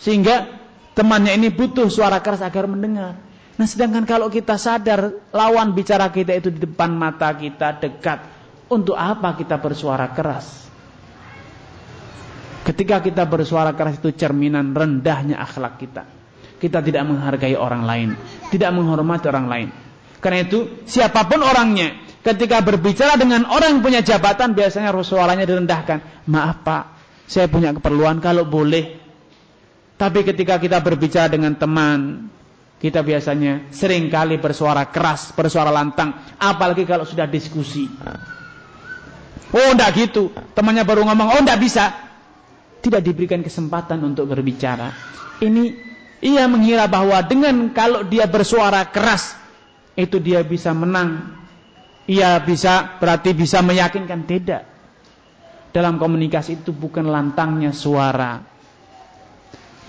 sehingga temannya ini butuh suara keras agar mendengar. Nah, sedangkan kalau kita sadar lawan bicara kita itu di depan mata kita dekat, untuk apa kita bersuara keras? Ketika kita bersuara keras itu cerminan rendahnya akhlak kita. Kita tidak menghargai orang lain, tidak menghormati orang lain. Karena itu, siapa pun orangnya, ketika berbicara dengan orang punya jabatan, biasanya suaranya direndahkan. Maaf Pak, saya punya keperluan kalau boleh. Tapi ketika kita berbicara dengan teman, kita biasanya sering kali bersuara keras, bersuara lantang. Apalagi kalau sudah diskusi. Oh, enggak gitu. Temannya baru ngomong, oh, enggak bisa. Tidak diberikan kesempatan untuk berbicara. Ini ia mengira bahwa dengan kalau dia bersuara keras itu dia bisa menang. Ia bisa berarti bisa meyakinkan tidak. Dalam komunikasi itu bukan lantangnya suara,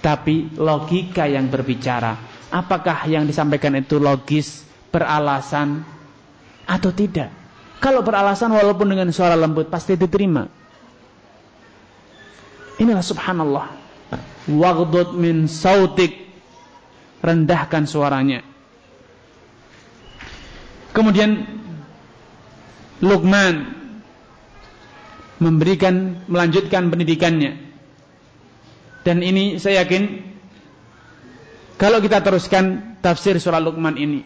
tapi logika yang berbicara. Apakah yang disampaikan itu logis, beralasan atau tidak? Kalau beralasan walaupun dengan suara lembut pasti diterima. Inilah subhanallah. Waghdud min sautik. Rendahkan suaranya. Kemudian Luqman memberikan melanjutkan pendidikannya. Dan ini saya yakin kalau kita teruskan tafsir surah Luqman ini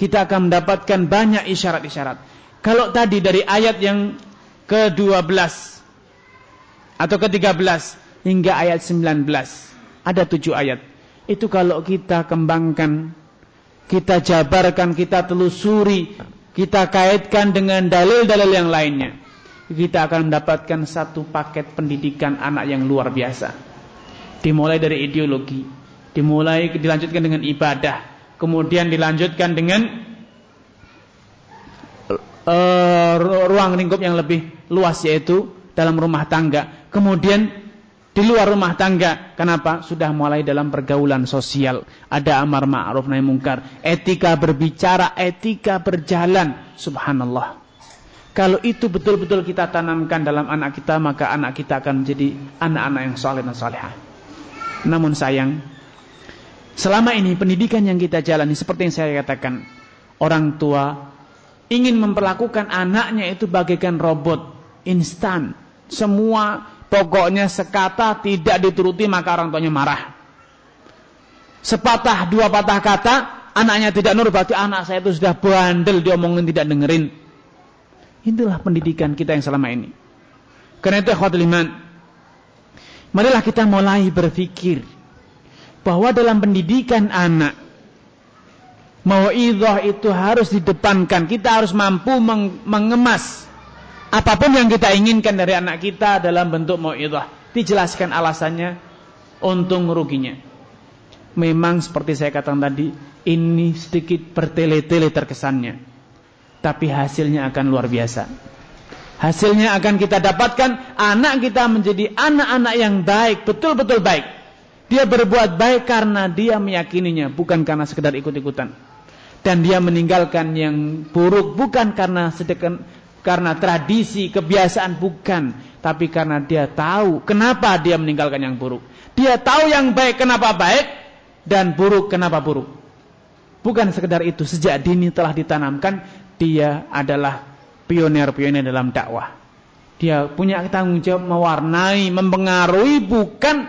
kita akan mendapatkan banyak isyarat-isyarat. Kalau tadi dari ayat yang ke-12 atau ke-13 hingga ayat 19. Ada tujuh ayat. Itu kalau kita kembangkan, kita jabarkan, kita telusuri, kita kaitkan dengan dalil-dalil yang lainnya. Kita akan mendapatkan satu paket pendidikan anak yang luar biasa. Dimulai dari ideologi, dimulai dilanjutkan dengan ibadah, kemudian dilanjutkan dengan uh, ruang lingkup yang lebih luas yaitu dalam rumah tangga. Kemudian di luar rumah tangga. Kenapa? Sudah mulai dalam pergaulan sosial. Ada amar ma'ruf nahi mungkar. Etika berbicara, etika berjalan. Subhanallah. Kalau itu betul-betul kita tanamkan dalam anak kita, maka anak kita akan menjadi anak-anak yang soleh dan salehah. Namun sayang, selama ini pendidikan yang kita jalani seperti yang saya katakan, orang tua ingin memperlakukan anaknya itu bagaikan robot instan. Semua Pokoknya sekata tidak dituruti maka orang tuanya marah. Sepatah dua patah kata, anaknya tidak nurut berarti anak saya itu sudah bandel diomongin tidak dengerin. Itulah pendidikan kita yang selama ini. Karena itu ikhwatul iman. Marilah kita mulai berpikir bahwa dalam pendidikan anak Mau'idah itu harus didepankan. Kita harus mampu mengemas Apa pun yang kita inginkan dari anak kita dalam bentuk mau'idah, dijelaskan alasannya, untung ruginya. Memang seperti saya katakan tadi, ini sedikit bertele-tele terkesannya. Tapi hasilnya akan luar biasa. Hasilnya akan kita dapatkan anak kita menjadi anak-anak yang baik, betul-betul baik. Dia berbuat baik karena dia meyakininya, bukan karena sekedar ikut-ikutan. Dan dia meninggalkan yang buruk bukan karena sedekan karena tradisi, kebiasaan bukan, tapi karena dia tahu kenapa dia meninggalkan yang buruk. Dia tahu yang baik kenapa baik dan buruk kenapa buruk. Bukan sekedar itu, sejak dini telah ditanamkan dia adalah pionir-pionir dalam dakwah. Dia punya tanggung jawab mewarnai, mempengaruhi bukan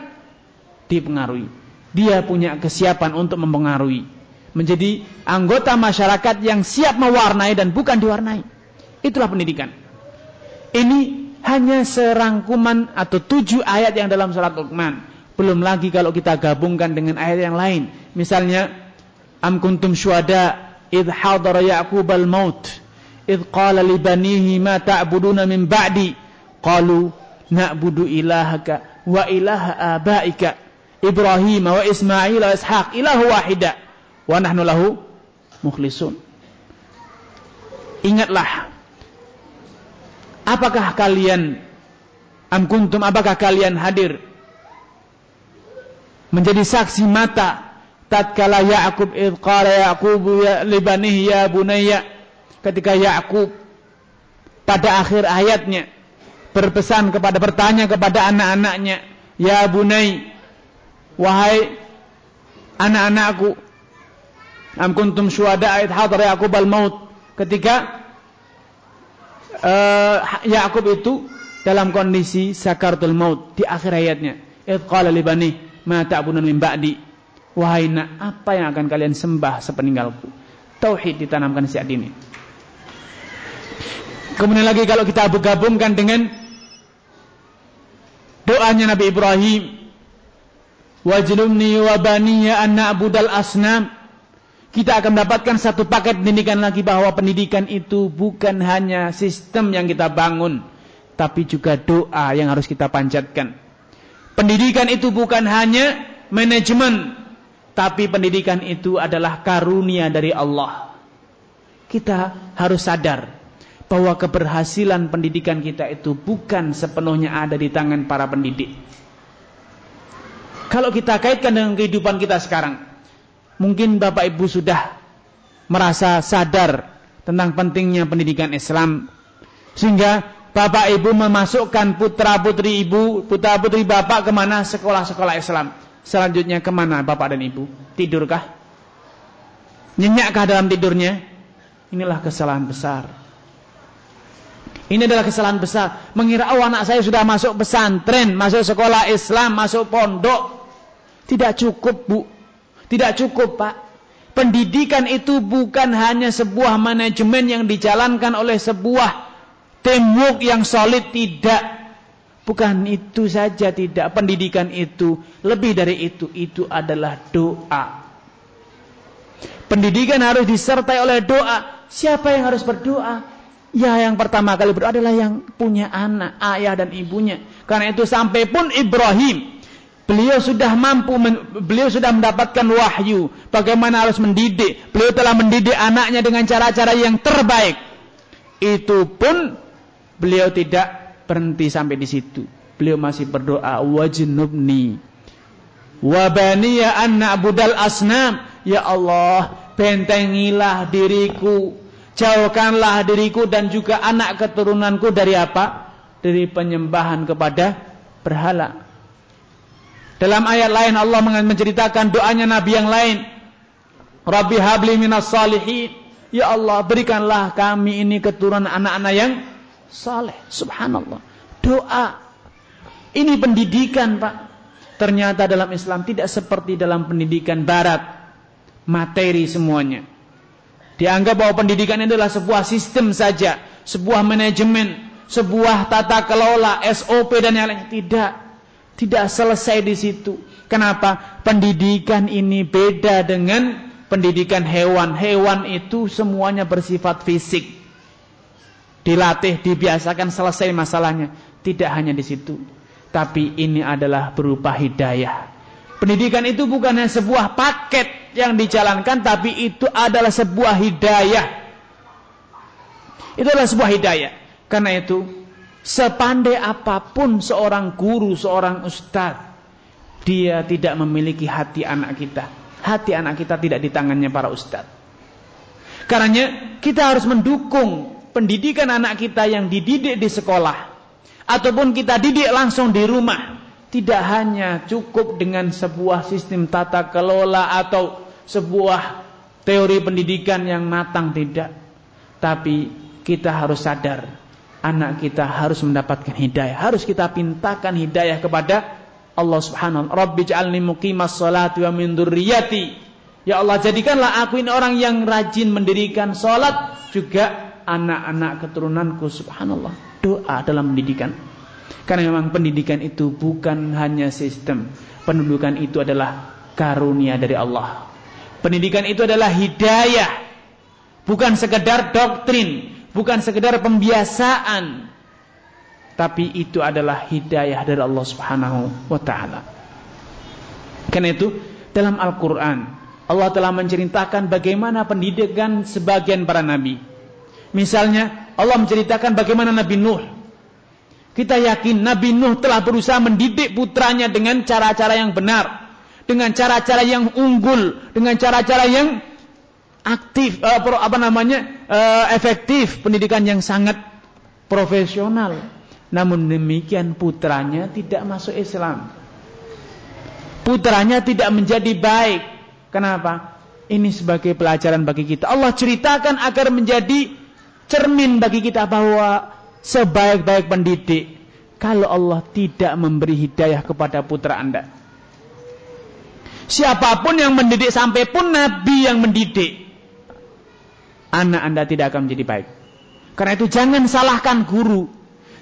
dipengaruhi. Dia punya kesiapan untuk mempengaruhi. Menjadi anggota masyarakat yang siap mewarnai dan bukan diwarnai. Itulah pendidikan. Ini hanya serangkuman atau tujuh ayat yang dalam surat Luqman. Belum lagi kalau kita gabungkan dengan ayat yang lain. Misalnya, Am kuntum syuhada idh hadara Ya'qub al-maut idh qala li banihi ma ta'buduna min ba'di qalu na'budu ilahaka wa ilaha abaika Ibrahim wa Ismail wa Ishaq ilahu wahida wa nahnu lahu mukhlisun. Ingatlah Apakah kalian am kuntum apakah kalian hadir menjadi saksi mata tatkala Yakub id qala Yaqub ya ya bunayya ketika Yakub pada akhir ayatnya berpesan kepada bertanya kepada anak-anaknya ya bunay wahai anak-anakku am kuntum syuhada id hadara Yaqub al maut ketika uh, Yakub itu dalam kondisi sakaratul maut di akhir hayatnya. Idh qala li bani ma ta'budun min ba'di. Wahai nak, apa yang akan kalian sembah sepeninggalku? Tauhid ditanamkan sejak dini. Kemudian lagi kalau kita bergabungkan dengan doanya Nabi Ibrahim, wajlumni wa baniya an na'budal asnam kita akan mendapatkan satu paket pendidikan lagi bahwa pendidikan itu bukan hanya sistem yang kita bangun, tapi juga doa yang harus kita panjatkan. Pendidikan itu bukan hanya manajemen, tapi pendidikan itu adalah karunia dari Allah. Kita harus sadar bahwa keberhasilan pendidikan kita itu bukan sepenuhnya ada di tangan para pendidik. Kalau kita kaitkan dengan kehidupan kita sekarang, Mungkin Bapak Ibu sudah merasa sadar tentang pentingnya pendidikan Islam. Sehingga Bapak Ibu memasukkan putra-putri Ibu, putra-putri Bapak ke mana sekolah-sekolah Islam. Selanjutnya ke mana Bapak dan Ibu? Tidurkah? Nyenyakkah dalam tidurnya? Inilah kesalahan besar. Ini adalah kesalahan besar. Mengira, oh anak saya sudah masuk pesantren, masuk sekolah Islam, masuk pondok. Tidak cukup bu. Tidak cukup Pak. Pendidikan itu bukan hanya sebuah manajemen yang dijalankan oleh sebuah teamwork yang solid. Tidak. Bukan itu saja tidak. Pendidikan itu lebih dari itu. Itu adalah doa. Pendidikan harus disertai oleh doa. Siapa yang harus berdoa? Ya yang pertama kali berdoa adalah yang punya anak, ayah dan ibunya. Karena itu sampai pun Ibrahim Beliau sudah mampu, beliau sudah mendapatkan wahyu. Bagaimana harus mendidik. Beliau telah mendidik anaknya dengan cara-cara yang terbaik. Itu pun beliau tidak berhenti sampai di situ. Beliau masih berdoa. Wajnubni. Wabaniya anna budal asnam. Ya Allah, bentengilah diriku. Jauhkanlah diriku dan juga anak keturunanku dari apa? Dari penyembahan kepada berhala. Dalam ayat lain Allah menceritakan doanya Nabi yang lain. Rabbi habli minas salihin. Ya Allah berikanlah kami ini keturunan anak-anak yang saleh. Subhanallah. Doa. Ini pendidikan Pak. Ternyata dalam Islam tidak seperti dalam pendidikan barat. Materi semuanya. Dianggap bahwa pendidikan itu adalah sebuah sistem saja. Sebuah manajemen. Sebuah tata kelola, SOP dan yang lain. Tidak. Tidak selesai di situ. Kenapa? Pendidikan ini beda dengan pendidikan hewan. Hewan itu semuanya bersifat fisik. Dilatih, dibiasakan selesai masalahnya. Tidak hanya di situ. Tapi ini adalah berupa hidayah. Pendidikan itu bukan hanya sebuah paket yang dijalankan, tapi itu adalah sebuah hidayah. Itu adalah sebuah hidayah. Karena itu Sepandai apa pun seorang guru, seorang ustadz, dia tidak memiliki hati anak kita. Hati anak kita tidak di tangannya para ustadz. Karena kita harus mendukung pendidikan anak kita yang dididik di sekolah. Ataupun kita didik langsung di rumah. Tidak hanya cukup dengan sebuah sistem tata kelola atau sebuah teori pendidikan yang matang. Tidak. Tapi kita harus sadar anak kita harus mendapatkan hidayah. Harus kita pintakan hidayah kepada Allah Subhanahu. Rabbi ja'alni muqimas salati wa min dzurriyyati. Ya Allah, jadikanlah aku ini orang yang rajin mendirikan salat juga anak-anak keturunanku subhanallah. Doa dalam pendidikan. Karena memang pendidikan itu bukan hanya sistem. Pendidikan itu adalah karunia dari Allah. Pendidikan itu adalah hidayah. Bukan sekedar doktrin, bukan sekedar pembiasaan tapi itu adalah hidayah dari Allah Subhanahu wa taala. Karena itu dalam Al-Qur'an Allah telah menceritakan bagaimana pendidikan sebagian para nabi. Misalnya Allah menceritakan bagaimana Nabi Nuh. Kita yakin Nabi Nuh telah berusaha mendidik putranya dengan cara-cara yang benar, dengan cara-cara yang unggul, dengan cara-cara yang aktif uh, apa namanya uh, efektif pendidikan yang sangat profesional. Namun demikian putranya tidak masuk Islam. Putranya tidak menjadi baik. Kenapa? Ini sebagai pelajaran bagi kita. Allah ceritakan agar menjadi cermin bagi kita bahwa sebaik-baik pendidik kalau Allah tidak memberi hidayah kepada putra anda siapa pun yang mendidik sampai pun Nabi yang mendidik anak Anda tidak akan menjadi baik. Karena itu jangan salahkan guru.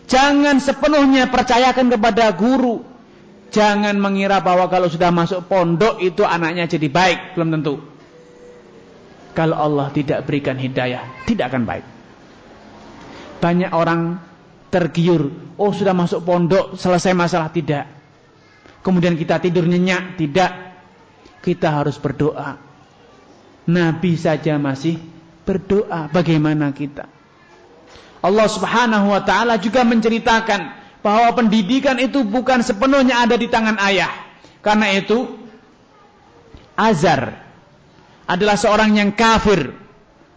Jangan sepenuhnya percayakan kepada guru. Jangan mengira bahwa kalau sudah masuk pondok itu anaknya jadi baik. Belum tentu. Kalau Allah tidak berikan hidayah, tidak akan baik. Banyak orang tergiur. Oh sudah masuk pondok, selesai masalah. Tidak. Kemudian kita tidur nyenyak. Tidak. Kita harus berdoa. Nabi saja masih berdoa bagaimana kita. Allah Subhanahu wa taala juga menceritakan bahwa pendidikan itu bukan sepenuhnya ada di tangan ayah. Karena itu Azar adalah seorang yang kafir,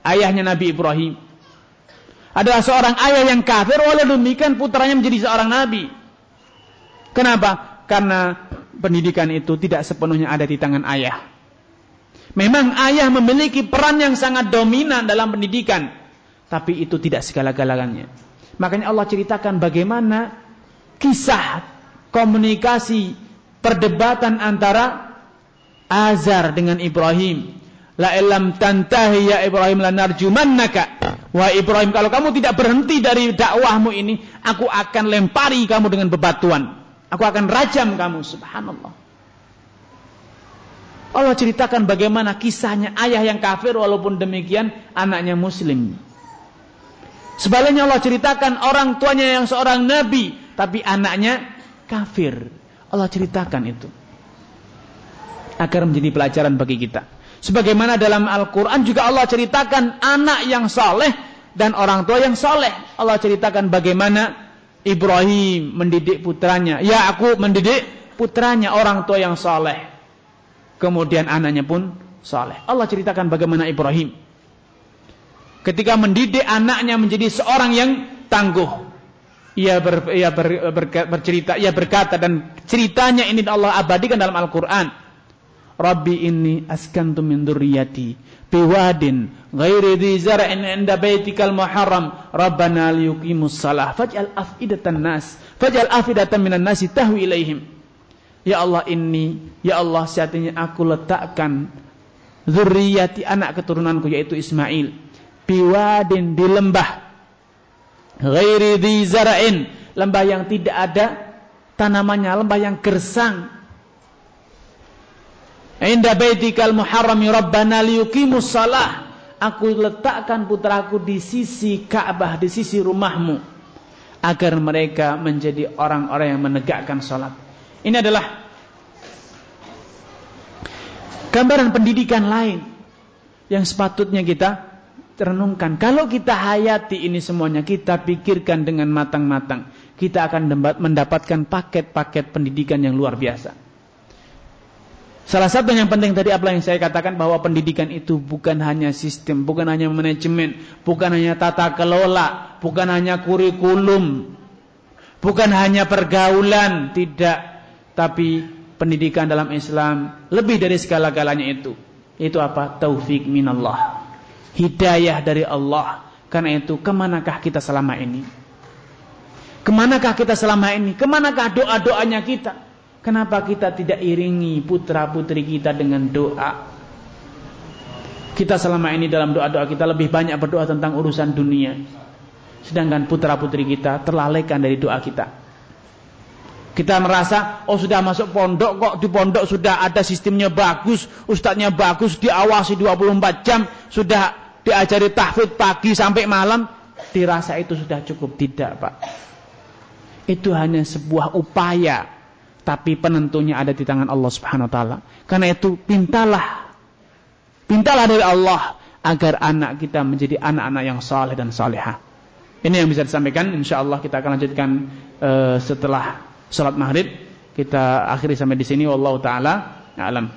ayahnya Nabi Ibrahim. Adalah seorang ayah yang kafir, oleh demikian putranya menjadi seorang nabi. Kenapa? Karena pendidikan itu tidak sepenuhnya ada di tangan ayah. Memang ayah memiliki peran yang sangat dominan dalam pendidikan. Tapi itu tidak segala-galanya. Makanya Allah ceritakan bagaimana kisah komunikasi perdebatan antara Azar dengan Ibrahim. La ilam tantahi ya Ibrahim lanarjumannaka Wah Ibrahim, kalau kamu tidak berhenti dari dakwahmu ini, aku akan lempari kamu dengan bebatuan. Aku akan rajam kamu. Subhanallah. Allah ceritakan bagaimana kisahnya ayah yang kafir walaupun demikian anaknya muslim. Sebaliknya Allah ceritakan orang tuanya yang seorang nabi tapi anaknya kafir. Allah ceritakan itu. Agar menjadi pelajaran bagi kita. Sebagaimana dalam Al-Quran juga Allah ceritakan anak yang saleh dan orang tua yang saleh. Allah ceritakan bagaimana Ibrahim mendidik putranya. Ya aku mendidik putranya orang tua yang saleh. Kemudian anaknya pun saleh. Allah ceritakan bagaimana Ibrahim ketika mendidik anaknya menjadi seorang yang tangguh. Ia, ber, ia ber, ber, bercerita, ia berkata dan ceritanya ini Allah abadikan dalam Al-Qur'an. Rabbi inni askantu min dzurriyyati biwadin ghairi dhi zar'in 'inda baitikal muharram. Rabbana liyuqimus salah. Faj'al afidatan nas. Faj'al afidatan minan nasi tahwi ilaihim Ya Allah ini, ya Allah saat ini aku letakkan zurriyati anak keturunanku yaitu Ismail biwadin di lembah. Ghairi di zara'in lembah yang tidak ada tanamannya lembah yang gersang inda baitikal muharrami rabbana liyuqimus salah aku letakkan putraku di sisi Ka'bah di sisi rumahmu agar mereka menjadi orang-orang yang menegakkan salat ini adalah gambaran pendidikan lain yang sepatutnya kita renungkan. Kalau kita hayati ini semuanya, kita pikirkan dengan matang-matang, kita akan mendapatkan paket-paket pendidikan yang luar biasa. Salah satu yang penting tadi apa yang saya katakan bahwa pendidikan itu bukan hanya sistem, bukan hanya manajemen, bukan hanya tata kelola, bukan hanya kurikulum, bukan hanya pergaulan, tidak tapi pendidikan dalam Islam lebih dari segala-galanya itu. Itu apa? Taufik minallah. Hidayah dari Allah. Karena itu, ke manakah kita selama ini? Ke manakah kita selama ini? Ke manakah doa-doanya kita? Kenapa kita tidak iringi putra-putri kita dengan doa? Kita selama ini dalam doa-doa kita lebih banyak berdoa tentang urusan dunia. Sedangkan putra-putri kita terlalaikan dari doa kita. Kita merasa, oh sudah masuk pondok kok, di pondok sudah ada sistemnya bagus, ustadznya bagus, diawasi 24 jam, sudah diajari tahfidz pagi sampai malam, dirasa itu sudah cukup. Tidak Pak. Itu hanya sebuah upaya, tapi penentunya ada di tangan Allah Subhanahu Wa Taala. Karena itu pintalah, pintalah dari Allah agar anak kita menjadi anak-anak yang saleh dan salehah. Ini yang bisa disampaikan. Insya Allah kita akan lanjutkan uh, setelah salat maghrib kita akhiri sampai di sini wallahu taala alam